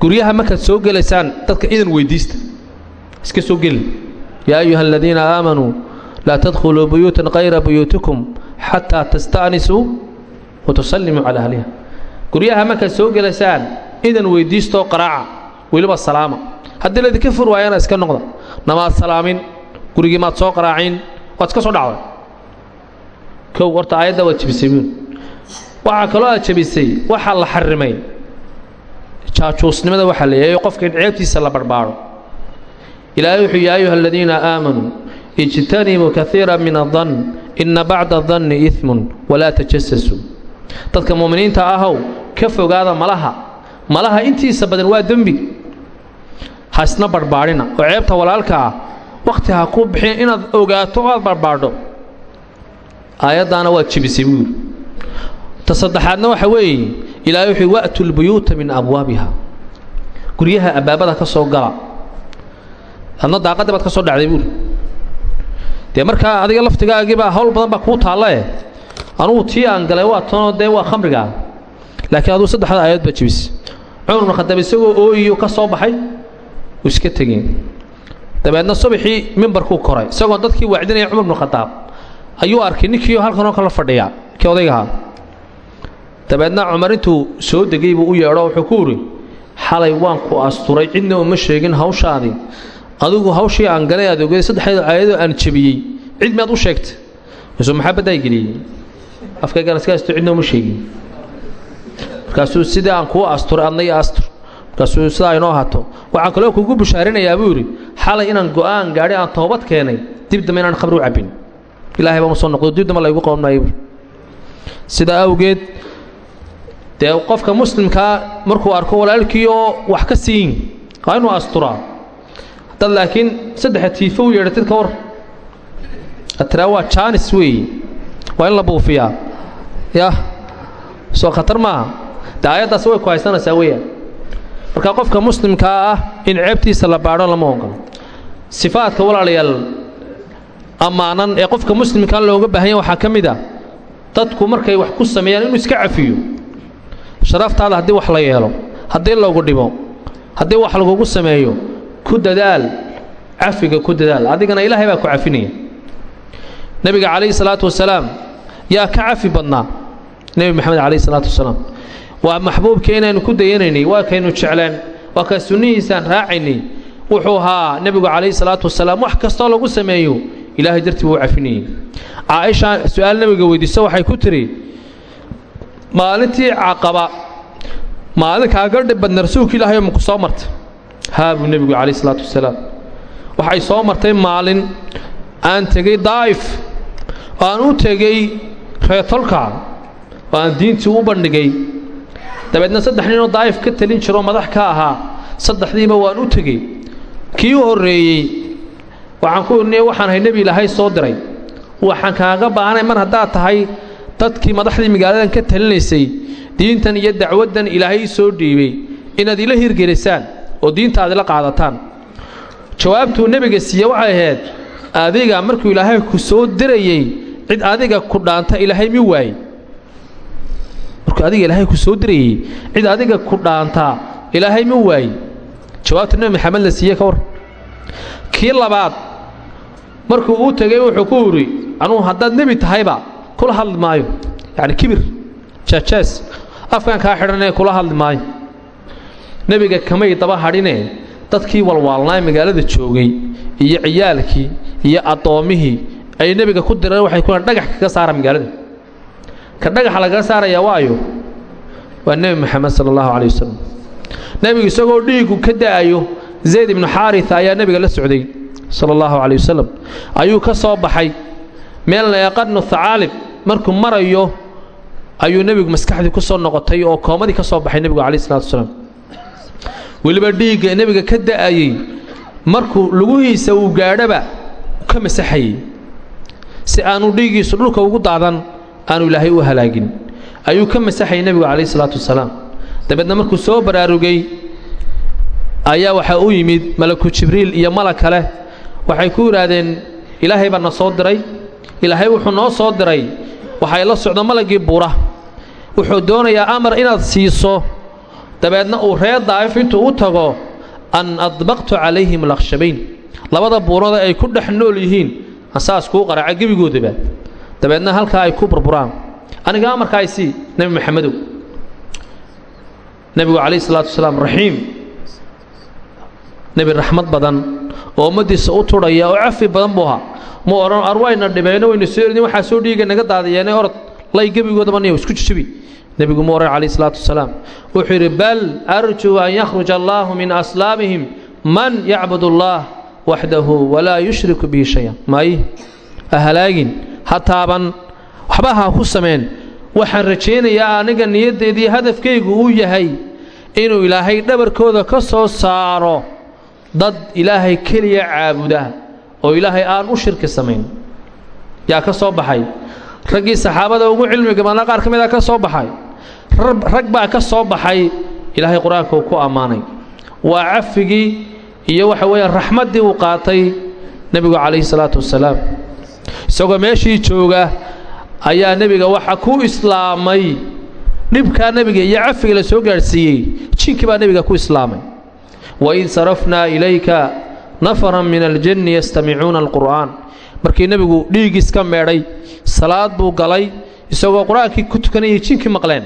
guryaha markaad soo gelaysaan dadka idan weydiista. Iska soo geli. Yaa ayuha aladiina aamanuu laa tadkhuluu buyuutan kayra buyuutikum xataa tasta'nisuu wa tusallimuu calaa ahliha. Guryaha markaad soo gelaysaan idan weydiistoo qaraaca weliba salaama. Haddii laydinka fur waayana iska noqda namaad salaamin gurigii maad soo qaraacin waad iska soo dhacday. Kow horta aayadda waad jebisay buun waxaa kaloo aad jebisay waxaa la xarimay jaajuusnimada waxaa la yahay qofka in ceebtiisa la barbaaro. Ilaahay wuxuu ya ayuha aladiina aamanuu ijtanibuu kaiira min adan ina bacda adanni iimun walaa tajasasuu dadka mu'miniinta ahow ka fogaada malaha malaha intiisa badan waa dembi. Ha isna oo ceebta walaalka ah. Wakhti ha ku bixin inaad ogaato aad barbaadho aayaddaana waad jebisay buu ta saddexaadna waxa weeye ilaahay wuxuu wa'tu lbuyuuta min abwaabiha. Guryaha abbaabada ka soo gala. Adna daaqadii baad ka soo dhacday buuri dee markaa adiga laftigaagiibaa hawl badan baa kuu taallae. Anugu tii aan galay waa tanoo dee waa khamrigaa laakiin aduu saddexda aayaod baa cumar bnu khadaab isagoo ooyiyo ka soo baxay uu iska tegeen. Dabeedna subaxii mimbarkuu koray isagoo dadkii wacdinaya cumar bnu khadaab ayuu arkay ninkiio halkanoo kala fadhiya kii odaygahaa dabeedna cumar intuu soo degay buu u yeedho wuxuu ku udhi xalay waan ku asturay cidna uma sheegin hawshaadii. Adigu hawshii aan galay aad ogeed saddexdeeda aayadoo aan jebiyey cid miyaad u sheegtay. Misuu maxabaddaa geliyey afkaygana iska asto cidna uma sheegin markaasuu sidii aan kuu asturay adna io astur. Markaasuu sidaa inoo hato. Waxaan kaloo kugu bushaarinayaa buu yidhi xalay inaan go'aan gaadhay aan toobad keenay dib dambe inaan khamri u cabbin. Ilaahay baan u soo noqdo dib dambe laygu qaban maayo sidaa awgeed dee qofka muslimkaa markuu arko walaalkii oo wax ka siin waa inuu asturaa. Haddaad laakiin saddexa tiifo u yeedhatid ka war. Tiraa waa jaanis weeye waa in la buufiyaa. Yah soo khatar maaha aayaddaas way ku haysanaysaa weeyaan. Marka qofka muslimkaa ah in ceebtiisa la baadho lama ogolo sifaadka walaalayaal ammaanan ee qofka muslimkaa looga baahanya waxaa ka mid a dadku markay wax ku sameeyaan inuu iska cafiyo. Sharaftaada haddii wax la yeelo haddii lagu dhibo haddii wax lagugu sameeyo ku dadaal cafiga ku dadaal. Adigana ilaahay baa ku cafinaya. Nebiga calayhi salaatu wasalaam yaa ka cafi badnaa? Nebi maxamed calayhi salaatu wasalaam waa maxbuubkii ku dayanaynay waa kaynu jecleen waa kaa sunnihiisaan raacaynay wuxuu ahaa nebigu calayhi salaatu wasalaam wax kastoo lagu sameeyo. Ilaahay dartii buu u caaisha su'aal nebiga weydiiso waxay ku tidhi maalintii caqaba maalinkaaga dhib badna rasuulka ilaahay maku soo martay? Haa buu nebigu calayhi salaatu wasalaam waxay soo martay maalin aan tegey daa'if aan u tegey reetolka oo diintii u bandhigay dabeedna saddex ninoo daa'if ka talin jiroo madax ka ahaa saddexdiiba waan u tegey kii u horreeyey waxaan ku irniye waxaan ahay nebi ilaahay soo diray. Waxaan kaaga baahanay mar haddaad tahay dadkii madaxdii magaaladan ka talinaysay diintan iyo dacwaddan ilaahay soo dhiibay inaad ila hirgelisaan oo diinta aad ila qaadataan. Jawaabtuu nebiga siiye waxay ahayd adiga markuu ilaahay ku soo dirayey cid adiga ku dhaanta ilaahay mi waaye markuu adiga ilaahay ku soo dirayey cid adiga ku dhaantaa ilaahay mi waaye jawaabta nebi maxamed la siiye ka kii labaad markuu uu tegey wuxuu ku yidhi anugu haddaad nebi tahayba kula hadli maayo. Yacni kibir jaajaas afkan kaa xidhanee kula hadli maayo. Nebiga kamay daba hadhine dadkii walwaalnaa magaalada joogay iyo ciyaalkii iyo addoommihii ay nebiga ku direen waxay ku dhagax kaga saara magaalada ka dhagaxa lagaga saarayaa waayo. Waa nebi moxamed sala allahu calay wasalam nebigu isagoo dhiigu ka da'ayo zayd ibnu xaarita ayaa nebiga la socday sala allahu calay wasalam ayuu ka soo baxay. Meel leeqadnu thacaalib markuu marayo ayuu nebigu maskaxdii ku soo noqotay oo koomadii ka soo baxay nebigu calayh salatu wasalaam weliba dhiigga nebiga ka da'ayey markuu lugihiisa uu gaadhaba ka masaxayey si aanu dhiiggiisu dhulka ugu daadan aanu ilaahay u halaagin. Ayuu ka masaxayay nebigu calayh salaatu wasalaam. Dabeedna markuu soo baraarugay ayaa waxaa u yimid malaku jibriil iyo malag kale waxay ku yidhaahdeen ilaahay baa na soo diray. Ilaahay wuxuu noo soo diray. Waxay la socdo malaggii buura. Wuxuu doonayaa amar inaad siiso. Dabeedna uu reer daa'if intuu u tago an adbaqtu calayhim alakhshabayn labada buurada ay ku dhex nool yihiin asaas kuu qaraaca gebigoodaba dabeedna halkaa ay ku burburaan. Aniga amarkaa isii nebi maxamedow. Nebigu calayhi salaatu wasalaam raxiim. Nebi raxmad badan oo ummaddiisa u tudhaya oo cafi badan buu ahaa. Mu odhan dhibeyno wayna soo eridin waxaa soo dhiiga naga daadiyeenay orod lay gebigoodaba niyo isku jijibi nebigu mu odhan calayhi salaatu wasalaam. Wuxuu yidhi bal arjuu an yakhruja allaahu min aslaabihim man yacbud allah waxdahu walaa yushriku bihi shayan. May ha ha taaban. Waxba ha ku sameen. Waxaan rajaynayaa aniga niyaddeedii hadafkaygu uu yahay inuu ilaahay dhabarkooda ka soo saaro. Dad ilaahay keliya caabuda oo ilaahay aan u shirki samayn. Yaa ka soo baxay? Raggii saxaabada ugu cilmiga badnaa qaar ka mid a ka soo baxay. Rag baa ka soo baxay. Ilaahay qur'aanka uu ku ammaanay. Waa cafigii iyo waxa weeyaan raxmaddii uu qaatay nebigu calayhi salaatu wasalaam isagoo meeshii jooga ayaa nebiga waxa ku islaamay. Dhibkaa nebiga iyo cafiga la soo gaadhsiiyey jinkii baa nebiga ku islaamay. Waid sarafnaa ilayka nafaran min aljanni yastamicuuna alqur'aan. Markii nebigu dhiigiis ka meedhay salaad buu galay isagoo qur'aankii ku tukanayay jinkii maqleen.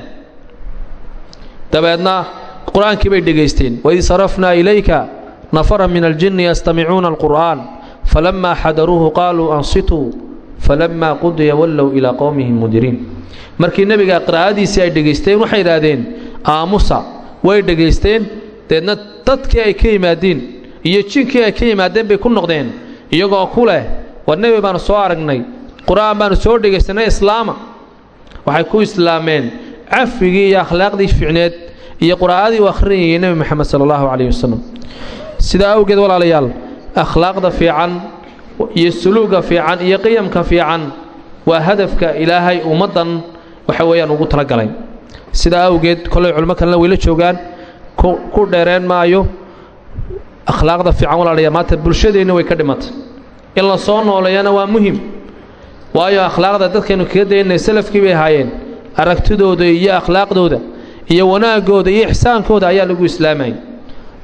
Dabeedna qur'aankii bay dhegaysteen. Waid sarafnaa ilayka nafaran min aljinni yastamicuuna alqur'aan falamaa xadaruuhu qaaluu ansituu falamaa qudiya wallow ilaa qowmihim mudiriin markii nebiga qiraa'adiisii ay dhegaysteen waxay idhaahdeen aamusa way dhegaysteen deedna dadkii ay ka yimaadeen iyo jinkii ay ka yimaadeen bay ku noqdeen iyagoo ku leh war nebi baanu soo aragnay qur'aan baanu soo dhegaysanay islaama waxay ku islaameen cafigii iyo akhlaaqdii ficneed iyo quraa'adii u akhrinayay nebi moxamed sala allahu calayhi wasalam sidaa awgeed walaalayaal akhlaaqda fiican iyo suluuga fiican iyo qiyamka fiican waa hadafka ilaahay ummaddan waxa weeyaan ugu talagalay. Sidaa awgeed kollay culimo kalena wayla joogaan ku dheereen maayo akhlaaqda fiican walaalayaal maanta bulshadeenna way ka dhimatay. In la soo nooleeyana waa muhiim waayo akhlaaqda dadkaynu kaga dayanay salafkii bay ahaayeen aragtidooda iyo akhlaaqdooda iyo wanaagooda iyo ixsaankooda ayaa lagu islaamayay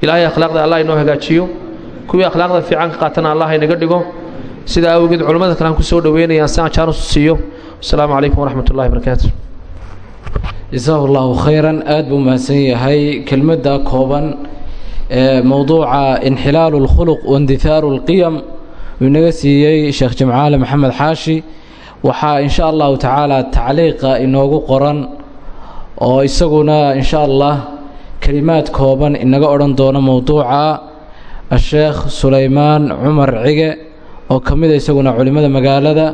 ilaahay akhlaaqda allah inoo hagaajiyo kuwii akhlaaqda fiican ka qaatana allah inaga dhigo. Sidaa awgeed culimmada kale aan ku soo dhoweynayaan si aan jaanus siiyo. Asalaamu calaykum waraxmat ullahi barakaatu jasaahu allahu khayran aada buu yahay. Kelmadda kooban ee mowduuca inxilaalu اlkhuluq waindihaaru اlqiyam uu inaga siiyey sheekh jimcaale maxamed xaashi. Waxaa in sha allahu tacaala inoogu qoran oo isaguna in allah kelimaad kooban inaga odhan doono mowduuca asheekh sulaymaan cumar cige oo ka mida isaguna culimmada magaalada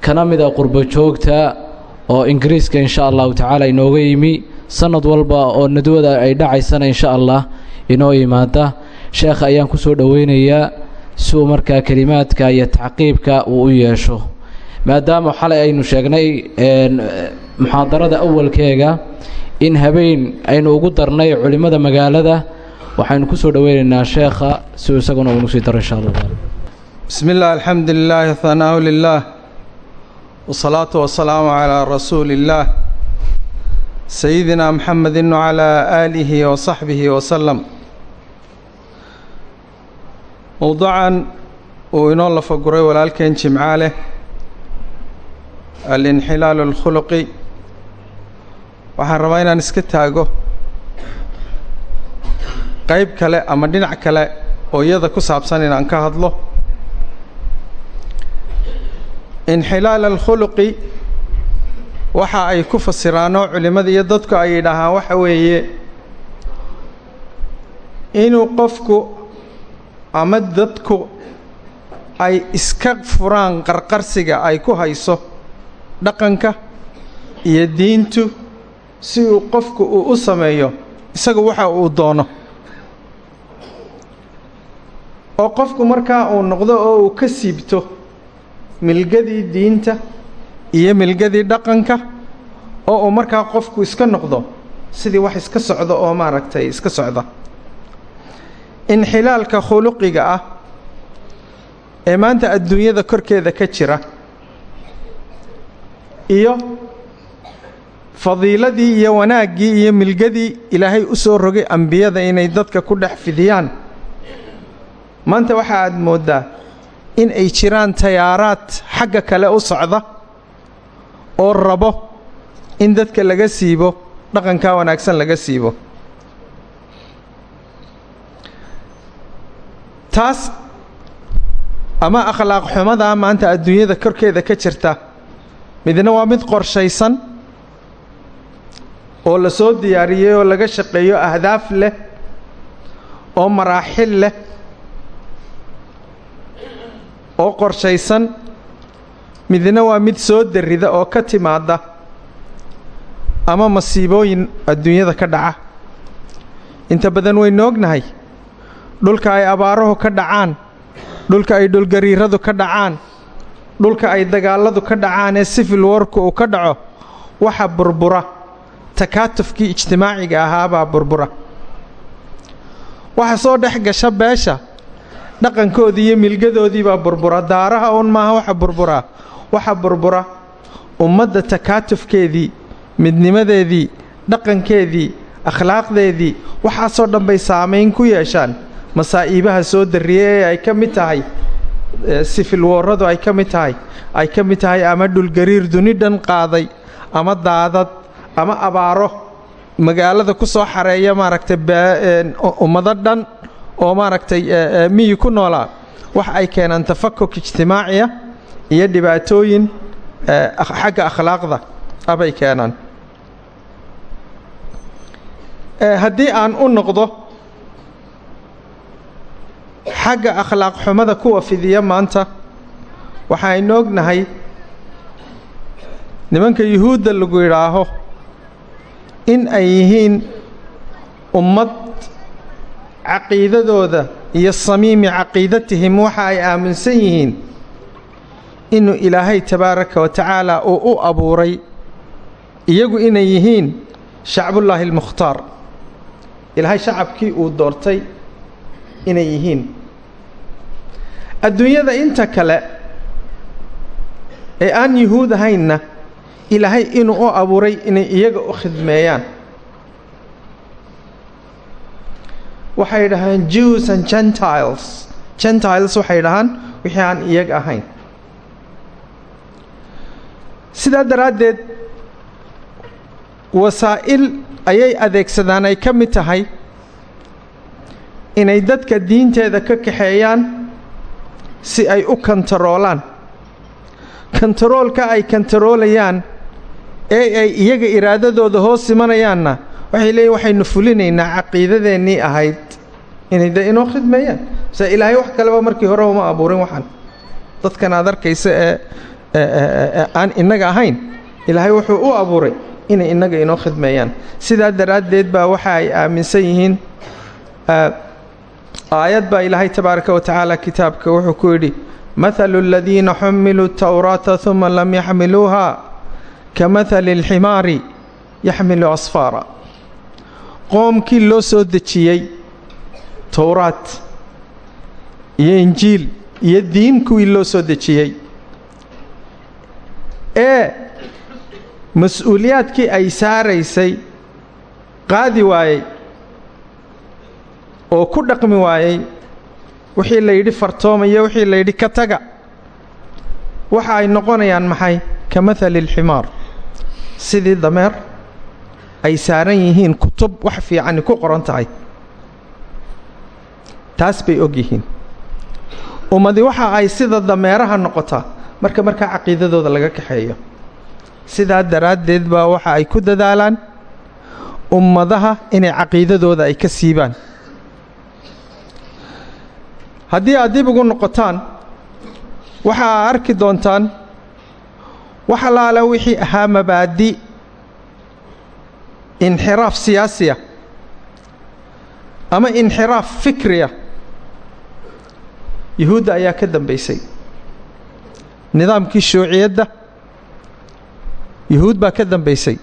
kana mida qurbo joogta oo ingiriiska in sha allahu tacaala inooga yimi sanad walba oo nadwada ay dhacaysana in sha allah inoo yimaada sheekha ayaan ku soo dhoweynayaa si uu markaa kelimaadka iyo tacqiibka uu u yeesho maadaama xalay aynu sheegnay muxaadarada awalkeega in habeen aynu ugu darnay culimmada magaalada waxaynu ku soo dhoweynaynaa sheekha si isaguna uu nugusii daro insha allah bismi illah alxamdu lilaah hanaahu lilah wsalaatu wasalaamu calaa rasuuli illaah sayidina maxamedin wacalaa aalihi wasaxbihi wasalam mowducan uu inoo lafaguray walaalkeen jimcaa leh alinxilaalu alkhuluqi waxaan rabaa inaan iska taago qayb kale ama dhinac kale oo iyada ku saabsan inaan ka hadlo. Inxilaal alkhuluqi waxa ay ku fasiraanoo culimmada iyo dadku ay yidhaahaan waxa weeye inuu qofku ama dadku ay iska furaan qarqarsiga ay ku hayso dhaqanka iyo diintu si uu qofku uu u sameeyo isagu waxa uu doono oo qofku markaa uu noqdo oo uu ka siibto milgadii diinta iyo milgadii dhaqanka oo uu markaa qofku iska noqdo sidii wax iska socdo oo maaragtay iska socda. Inxilaalka khuluqiga ah ee maanta adduunyada korkeeda ka jira iyo fadiiladii iyo wanaaggii iyo milgadii ilaahay u soo rogay ambiyada inay dadka ku dhex fidiyaan maanta waxa aad mooddaa in ay jiraan tayaaraad xagga kale u socda oo rabo in dadka laga siibo dhaqankaa wanaagsan laga siibo. Taas ama akhlaaq xumadaa maanta adduunyada korkeeda ka jirta midna waa mid qorshaysan oo la soo diyaariyey oo laga shaqeeyo ahdaaf leh oo maraaxil leh oo qorshaysan midna waa mid soo darrida oo ka timaadda ama masiibooyin adduunyada ka dhaca. Inta badan waynu ognahay dhulka ay abaaruhu ka dhacaan dhulka ay dhulgariiradu ka dhacaan dhulka ay dagaalladu ka dhacaan ee sifil warku uu ka dhaco waxa burbura. Takaatufkii ijtimaaciga ahaabaa burbura. Waxa soo dhex gasha beesha dhaqankoodii iyo milgadoodii baa burbura. Daaraha uun maaha waxa burburaa waxa burbura ummadda takaatufkeedii midnimadeedii dhaqankeedii akhlaaqdeedii waxaasoo dhan bay saamayn ku yeeshaan. Masaa'iibaha soo darriye ee ay ka mid tahay sifil wooradu ay ka mid tahay ay ka mid tahay ama dhulgariir duni dhan qaaday ama daadad ama abaaro. Magaalada ku soo xareeya maaragtay ummado dhan oo maaragtay miyi ku noolaa? Waxa ay keenaan tafakuk ijtimaaciya iyo dhibaatooyin xagga akhlaaqda abay keenaan. Haddii aan u noqdo xagga akhlaaq xumada kuwa fidiya maanta waxaaynu ognahay nimanka yuhuudda lagu yidhaaho in ay yihiin ummad caqiidadooda iyo samiimi caqiidatihim waxa ay aaminsan yihiin inuu ilaahay tabaaraka wa tacaala uu u abuuray iyagu inay yihiin shacbullaahi almukhtaar. Ilaahay shacabkii uu doortay inay yihiin. Adduunyada inta kale ee aan yuhuud ahaynna ilaahay inuu u abuuray inay iyaga u khidmeeyaan waxay dhahaan jews and gentiles. Gentiles waxay dhahaan wixii aan iyaga ahayn. Sidaa daraaddeed wasaa'il ayay adeegsadaan ay ka mid tahay inay dadka diinteeda ka kaxeeyaan si ay u kantaroolaan. Kantaroolka ay kantaroolayaan ee ay iyaga iraadadooda hoos imanayaanna waxay leeyihiin waxaynu fulinaynaa caqiidadeennii ahayd inay de inoo khidmeeyaan. Se ilaahay wax kaleba markii hore uma abuurin waxaan dadkan aad arkaysa ee aan innaga ahayn ilaahay wuxuu u abuuray inay innaga inoo khidmeeyaan. Sidaa daraaddeed baa waxa ay aaminsan yihiin aayad baa ilaahay tabaaraka wa tacaala kitaabka wuxuu ku yidhi mathalu aladiina xumiluu tawraata uma lam yaxmiluuha ka mathali yaxmilu asfaara qoomkii loo soo dejiyey towraad iyo injiil iyo diin kuwii loo soo dejiyey ee mas'uuliyaadkii ay saaraysay qaadi waayey oo ku dhaqmi waayey wixii la yidhi fartooma iyo wixii la yidhi ka taga waxa ay noqonayaan maxay? Ka mathali alximaar sidii dameer ay saaran yihiin kutub wax fiicani ku qoran tahay. Taas bay og yihiin. Ummadi waxa ay sida dameeraha noqotaa marka markaa caqiidadooda laga kaxeeyo. Sidaa daraaddeed baa waxa ay ku dadaalaan ummadaha inay caqiidadooda ay ka siibaan. Haddii aad dib ugu noqotaan waxa aa arki doontaan wax allaala wixii ahaa mabaadi inxiraaf siyaasiya ama inxiraaf fikriya yuhuudda ayaa ka dambaysay nidaamkii shuuciyadda yuhuud baa ka dambaysay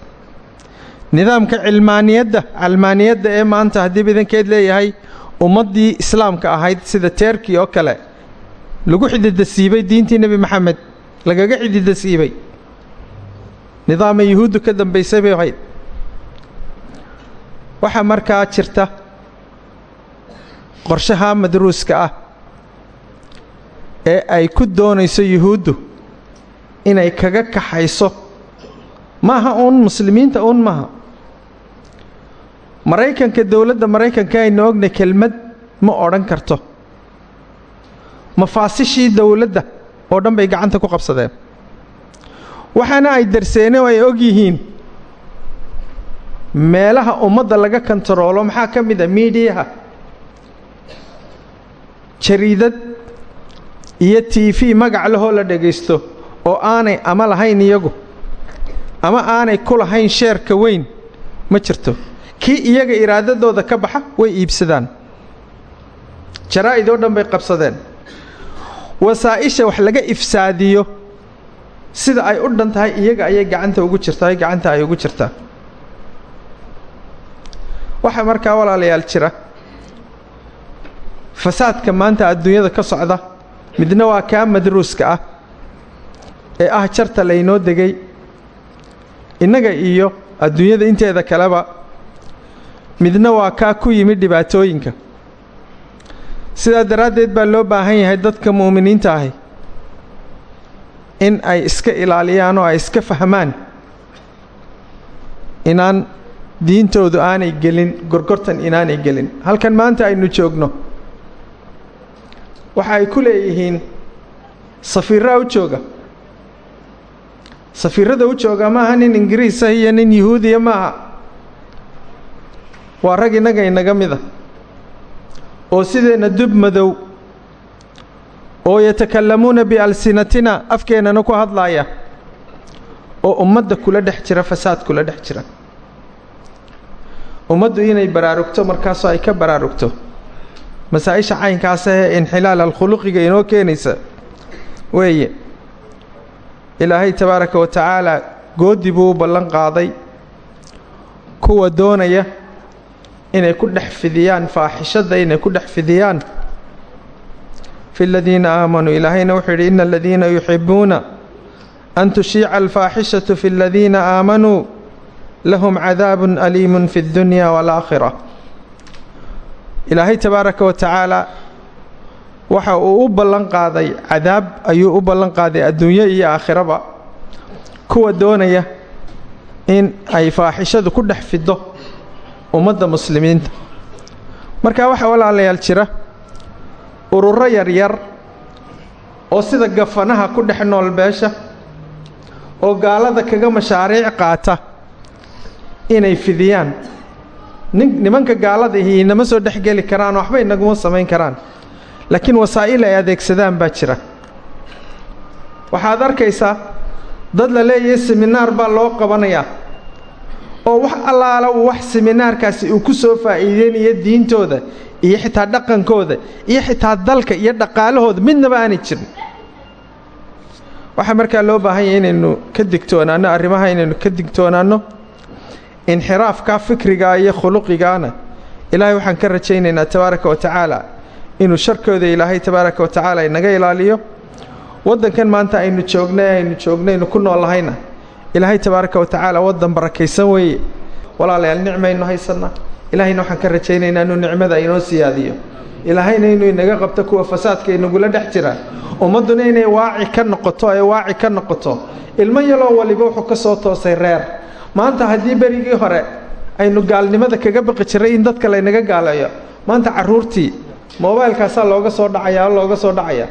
nidaamka cilmaaniyadda calmaaniyadda ee maanta haddii badankeed leeyahay ummaddii islaamka ahayd sida teerki oo kale lagu xidida siibay diintii nebi maxamed lagaga xidida siibay. Nidaamay yuhuuddu ka dambaysay bay ahayd waxaa markaa jirta qorshaha madruuska ah ee ay ku doonayso yuhuuddu inay kaga kaxayso. Maaha uun muslimiinta uun maaha. Maraykanka dowladda maraykanka aynu ogna kelmad ma odhan karto. Mafaasishii dowladda oo dhan bay gacanta ku qabsadeen. Waxaana ay darseene oo ay og yihiin meelaha ummadda laga kontaroolo maxaa ka mid a? Miidiyaha. Jariidad iyo t v magac lehoo la dhegaysto oo aanay ama lahayn iyagu ama aanay ku lahayn sheerka weyn ma jirto. Kii iyaga iraadadooda ka baxa way iibsadaan. Jaraa'id oo dhan bay qabsadeen. Wasaa'isha wax laga ifsaadiyo sida ay u dhan tahay iyaga ayay gacanta ugu jirtaa gacanta ay ugu jirtaa waxaa markaa walaalayaal jira. Fasaadka maanta adduunyada ka socda midna waa kaa madruuska ah ee ah jarta laynoo degay. Innaga iyo adduunyada inteeda kaleba midna waa kaa ku yimid dhibaatooyinka. Sidaa daraaddeed baa loo baahan yahay dadka mu'miniinta ahi in ay iska ilaaliyaan oo ay iska fahmaan inaan diintoodu aanay gelin gorgortan inaanay gelin. Halkan maanta aynu joogno. Waxa ay ku leeyihiin safiirraa u jooga. Safiirrada u jooga maaha nin ingiriisah iyo nin yuhuudiya maaha. Waa rag innaga inaga mida. Oo sideenna dub madow. Oo yatakallamuuna bialsinatina afkeennana ku hadlaaya. Oo ummadda kula dhex jira fasaad kula dhex jira ummaddu inay baraarugto markaasoo ay ka baraarugto. Masaa-isha caynkaasa ee inxilaal alkhuluqiga inoo keenaysa weeye ilaahay tabaaraka wa tacaala goodi buu u ballan qaaday kuwa doonaya inay ku dhex fidiyaan faaxishadda inay ku dhex fidiyaan. Fi aladiina aamanuu ilaahayna wuxuu yidhi ina aladiina yuxibuuna an tushiica alfaaxishatu fi aladiina aamanuu lahum cadaabun aliimun fi اddunya waalaakhira ilaahay tabaaraka wa tacaala waxa uu u ballan qaaday cadaab ayuu u ballan qaaday adduunyo iyo aakhiraba kuwa doonaya in ay faaxishadu ku dhex fiddo ummadda muslimiinta. Marka waxaa walaalayaal jira ururo yaryar oo sida gafanaha ku dhex nool beesha oo gaalada kaga mashaariic qaata inay fidiyaan. Nimanka gaalada ihi inama soo dhex geli karaan waxba inaguma samayn karaan. Laakiin wasaa'il ay adeegsadaan baa jira. Waxaad arkaysaa dad la leeyahay seminaar baa loo qabanayaa. Oo wax allaala wax seminaarkaasi uu ku soo faa'iideynayo diintooda iyo xitaa dhaqankooda iyo xitaa dalka iyo dhaqaalahooda midnaba aanay jirin. Waxaa markaa loo baahan yahay inaynu ka digtoonaanno arrimaha inaynu ka digtoonaanno inxiraafka fikrigaa iyo khuluqigaana. Ilaahay waxaan ka rajaynaynaa tabaaraka wa tacaala inuu sharkooda ilaahay tabaaraka wa tacaala inaga ilaaliyo. Waddankan maanta aynu joognay aynu joognaynu ku noolahayna ilaahay tabaaraka wa tacaala waddan barakaysan weeye. Walaalayaal nicmaynu haysannaa ilaahayna waxaan ka rajaynaynaa inuu nicmada inoo siyaadiyo. Ilaahayna inuu inaga qabto kuwa fasaadka inagula dhex jira. Ummadduna inay waaci ka noqoto ay waaci ka noqoto. Ilmo yaloo waliba wuxuu ka soo toosay reer maanta haddii berigii hore aynu gaalnimada kaga baqi jiray in dadka laynaga gaaleeyo maanta carruurtii mobaylkaasaa looga soo dhacaya oo looga soo dhacaya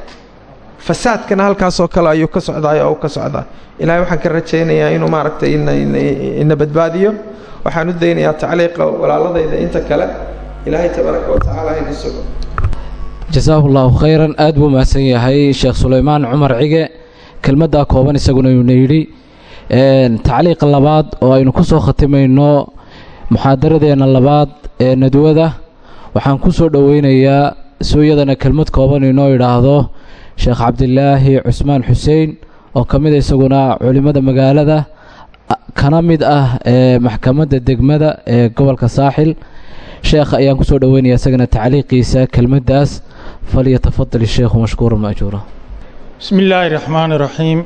fasaadkana halkaasoo kale ayuu ka socdaay oo u ka socdaa. Ilaahay waxaan ka rajaynayaa inuu maaragtay ina badbaadiyo. Waxaan u daynayaa tacliiqa walaaladayda inta kale. Ilaahay tabaaraka wa tacaala hayna sugo. Jasaahu llaahu khayran. Aad buu mahadsan yahay sheekh sulaymaan cumar cige. Kelmaddaa kooban isaguna yuuna yidhi tacliiq labaad oo aynu ku soo khatimayno muxaadaradeena labaad ee nadwada. Waxaan ku soo dhoweynayaa sooyadana kelmad kooban inoo idhaahdo sheekh cabdilaahi cusmaan xuseen oo ka mida ah isaguna culimmada magaalada kana mid ah ee maxkamadda degmada ee gobolka saaxil. Sheekh ayaan ku soo dhoweynayaa isagana tacliiqiisa kelmaddaas. Falyatafadal sheekhu mashkuura majuura bismi illaahi raxmaan raxiim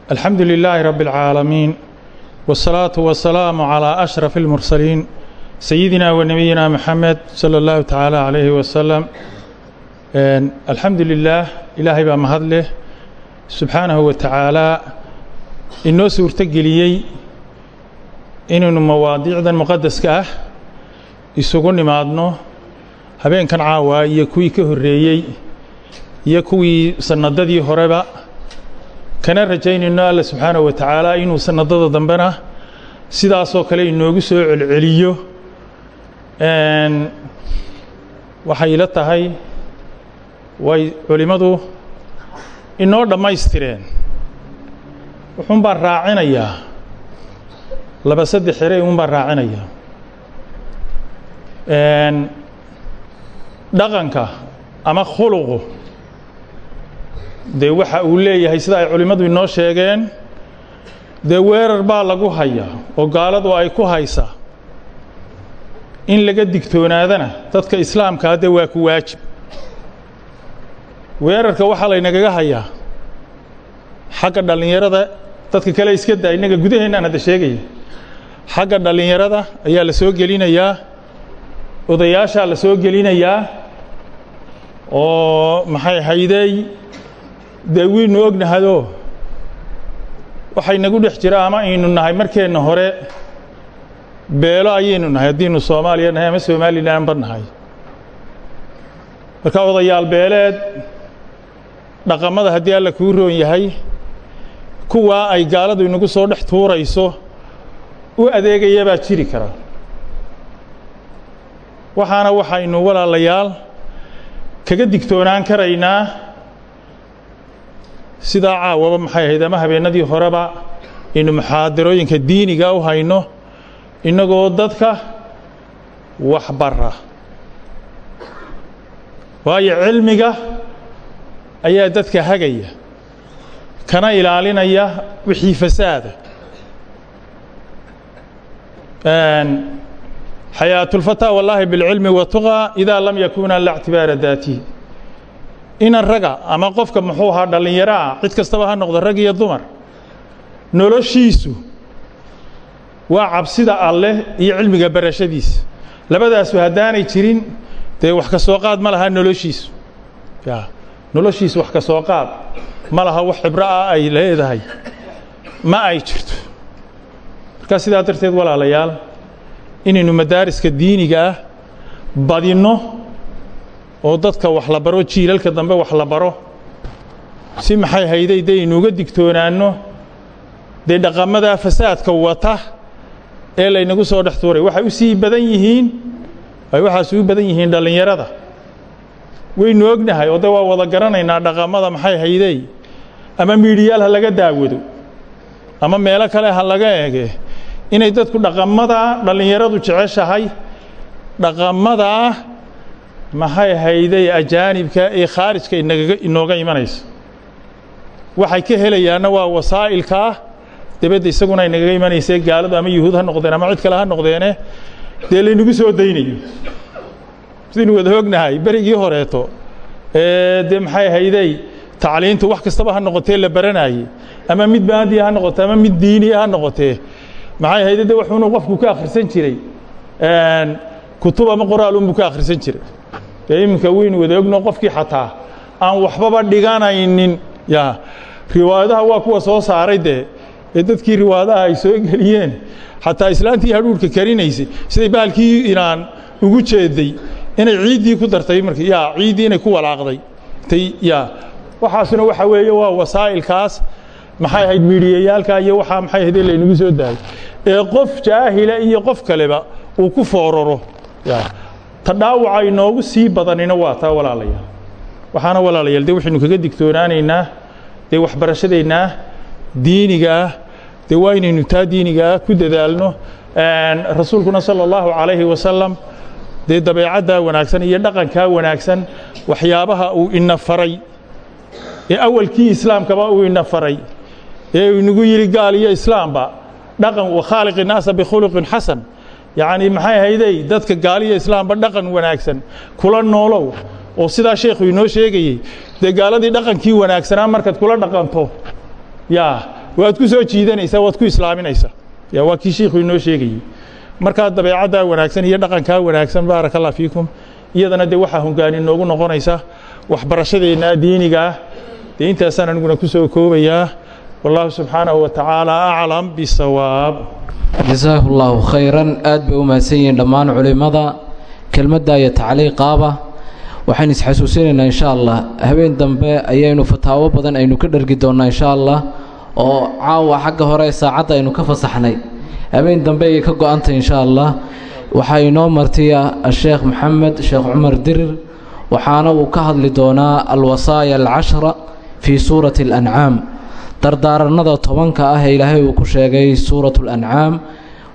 الرحيم الحمد لله رب العالمين والصلاة والسلام على أشرف المرسلين سيدنا ونبينا محمد صلى الله تعالى عليه وسلم الحمد لله إلهي بمهد له سبحانه وتعالى إنه سورتقليي إنه مواضيع المقدس كاه يسوقون مادنو هبين كان عاوا يكوي كهريي iyo kuwii sanadadii horeba kana rajaynayno alla subxaanahu wa tacaala inuu sanadada dambena sidaasoo kale inoogu soo celceliyo waxay ila tahay way culimmadu inoo dhammaystireen. Wuxuun baan raacinayaa. Laba saddex erey uun baan raacinayaa. Dhaqanka ama khuluqu dee waxa uu leeyahay sida ay culimmadu inoo sheegeen dee weerar baa lagu hayaa oo gaaladu ay ku haysaa in laga digtoonaadana dadka islaamkaa dee waa ku waajib. Weerarka waxaa laynagaga hayaa xagga dhallinyarada dadka kale iska daa innaga gudaheennaan hadda sheegaya xagga dhallinyarada ayaa la soo gelinayaa odayaashaa la soo gelinayaa oo maxay haydey dee wiinu ognahadoo waxay nagu dhex jira ama aynu nahay markeenna hore beelo ayaynu nahay haddiinu soomaaliya nahay ama somalilanba nahay. Marka odayaal beeleed dhaqamada haddii alla kuu roon yahay kuwaa ay gaaladu inagu soo dhex tuurayso u adeegaya baa jiri kara. Waxaana waxaynu walaalayaal kaga digtoonaan karaynaa sidaa caawaba maxay ahayd ama habeennadii horeba aynu muxaadarooyinka diiniga u hayno innagoo dadka wax bara waayo cilmiga ayaa dadka hagaya kana ilaalinaya wixii fasaada xayaatulfataa wallaahi bilcilmi watuqaa idaa lam yakuuna la ctibaara daatihi inan raga ama qofka muxuu ahaa dhallinyaro cid kastaba ha noqdo rag iyo dumar. Noloshiisu waa cabsida alleh iyo cilmiga barashadiisa. Labadaasu haddaanay jirin dee wax ka soo qaad ma laha noloshiisu. Ya noloshiisu wax ka soo qaad ma laha wax cibro ah ay leedahay. Ma ay jirto. Markaa sidaa darteed walaalayaal inaynu madaariska diiniga ah badinno oo dadka wax la baro jiilalka dambe wax la baro. Si maxay hayday dee inuuga digtoonaanno? Dee dhaqamada fasaadka wata ee laynagu soo dhex tuuray. Waxay u sii badan yihiin ay waxaas u badan yihiin dhallinyarada. Waynu ognahay oo de waa wada garanaynaa dhaqamada maxay haydey ama miidhiyaal ha laga daawado? Ama meelo kale ha laga eege? Inay dadku dhaqamadaa dhallinyaradu jeceshahay dhaqamadaa maxay hayday ajaanibka ee khaarijka inagaga inooga imanaysa. Waxay ka helayaanna waa wasaa'ilkaa debedda isaguna inagaga imanaysa gaaladu ama yuhuud ha noqdeen ama cid kale ha noqdeene dee laynagu soo daynayo. Sidaynu wada ognahay berigii horeeto. Ee dee maxay hayday? Tacliintu wax kastaba ha noqotee la baranaayey ama mid baadiya ha noqote ama mid diiniya ha noqotee. Maxay hayday? De wuxuunu qofku ka akhrisan jiray. Kutub ama qoraal unbuu ka akhrisan jiray dee iminka weynu wada ogno qofkii xataa aan waxbaba dhiganaynin. Ya riwaayadaha waa kuwa soo saaray dee. Ee dadkii riwaayadaha ay soo geliyeen xataa islaantii hadhuurhka karinaysay siday bahalkii inaan ugu jeeday inay ciiddii ku dartay marka ya ciiddii inay ku walaaqday. Tay ya waxaasuna waxa weeye waa wasaa'ilkaas. Maxay ahayd miidhiyayaalka iyo waxaa maxay ahayd laynagu soo daayay ee qof jaahila iyo qof kaleba uu ku fooraro ya ta dhaawaca inoogu sii badanina waa taa walaalayaal waxaana walaalayaal dee waxaynu kaga digtoonaanaynaa dee waxbarashadeennaa diiniga ah waa inaynu taa diiniga ku dadaalno rasuulkuna sala allahu calayhi wasalam dee dabeecaddaa wanaagsan iyo dhaqankaa wanaagsan waxyaabaha uu ina faray ee awalkii islaamkaba uu ina faray ee inagu yidhi gaal iyo islaamba dhaqan wakhaaliq innaasa bikhuluqin xasan yacni maxay hayday? Dadka gaal iyo islaamba dhaqan wanaagsan. Kula noolow. Oo sidaa sheekhu inoo sheegayey. Dee gaaladii dhaqankii wanaagsanaa markaad kula dhaqanto. Ya waad ku soo jiidanaysaa waad ku islaaminaysaa ya waa kii sheikhu inoo sheegayey. Markaa dabeecaddaa wanaagsan iyo dhaqankaa wanaagsan baaraka allah fiikum. Iyadana dee waxaa hongaani inoogu noqonaysa waxbarashadeenna diiniga ah dee intaasaan aniguna ku soo koobayaa wallahu subxaanahu wa tacaala aclam bisawaab jasaahu llaahu khayran aad bay u mahadsan yihiin dhammaan culimmada kelmadda iyo tacliiqaaba waxaynu isxasuusinaynaa insha allah habeen dambe ayaynu fataawo badan aynu ka dhargi doonnaa insha allah oo caawa xagga hore saacadda aynu ka fasaxnay habeen dambe ayay ka go-antay insha allah waxaa inoo martiya asheekh maxamed sheekh cumar dirir waxaana uu ka hadli doonaa alwasaaya alcashra fii suurati alancaam dardaaranada tobanka ah ee ilaahay uu ku sheegay suuratu alancaam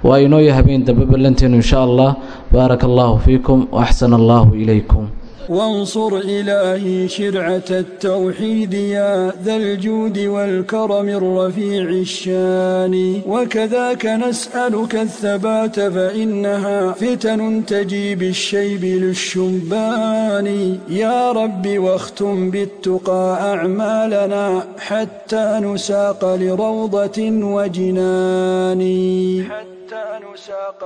waa inooyo habeen dambe ballanteenu insha allah. Baaraka allahu fiikum waaxsana allahu ilaykum وانصر إلهي شرعة التوحيد يا ذا الجود والكرم الرفيع الشان وكذاك نسألك الثبات فإنها فتن تجي بالشيب للشبان يا رب واختم بالتقى أعمالنا حتى نساق لروضة وجنان حتى نساق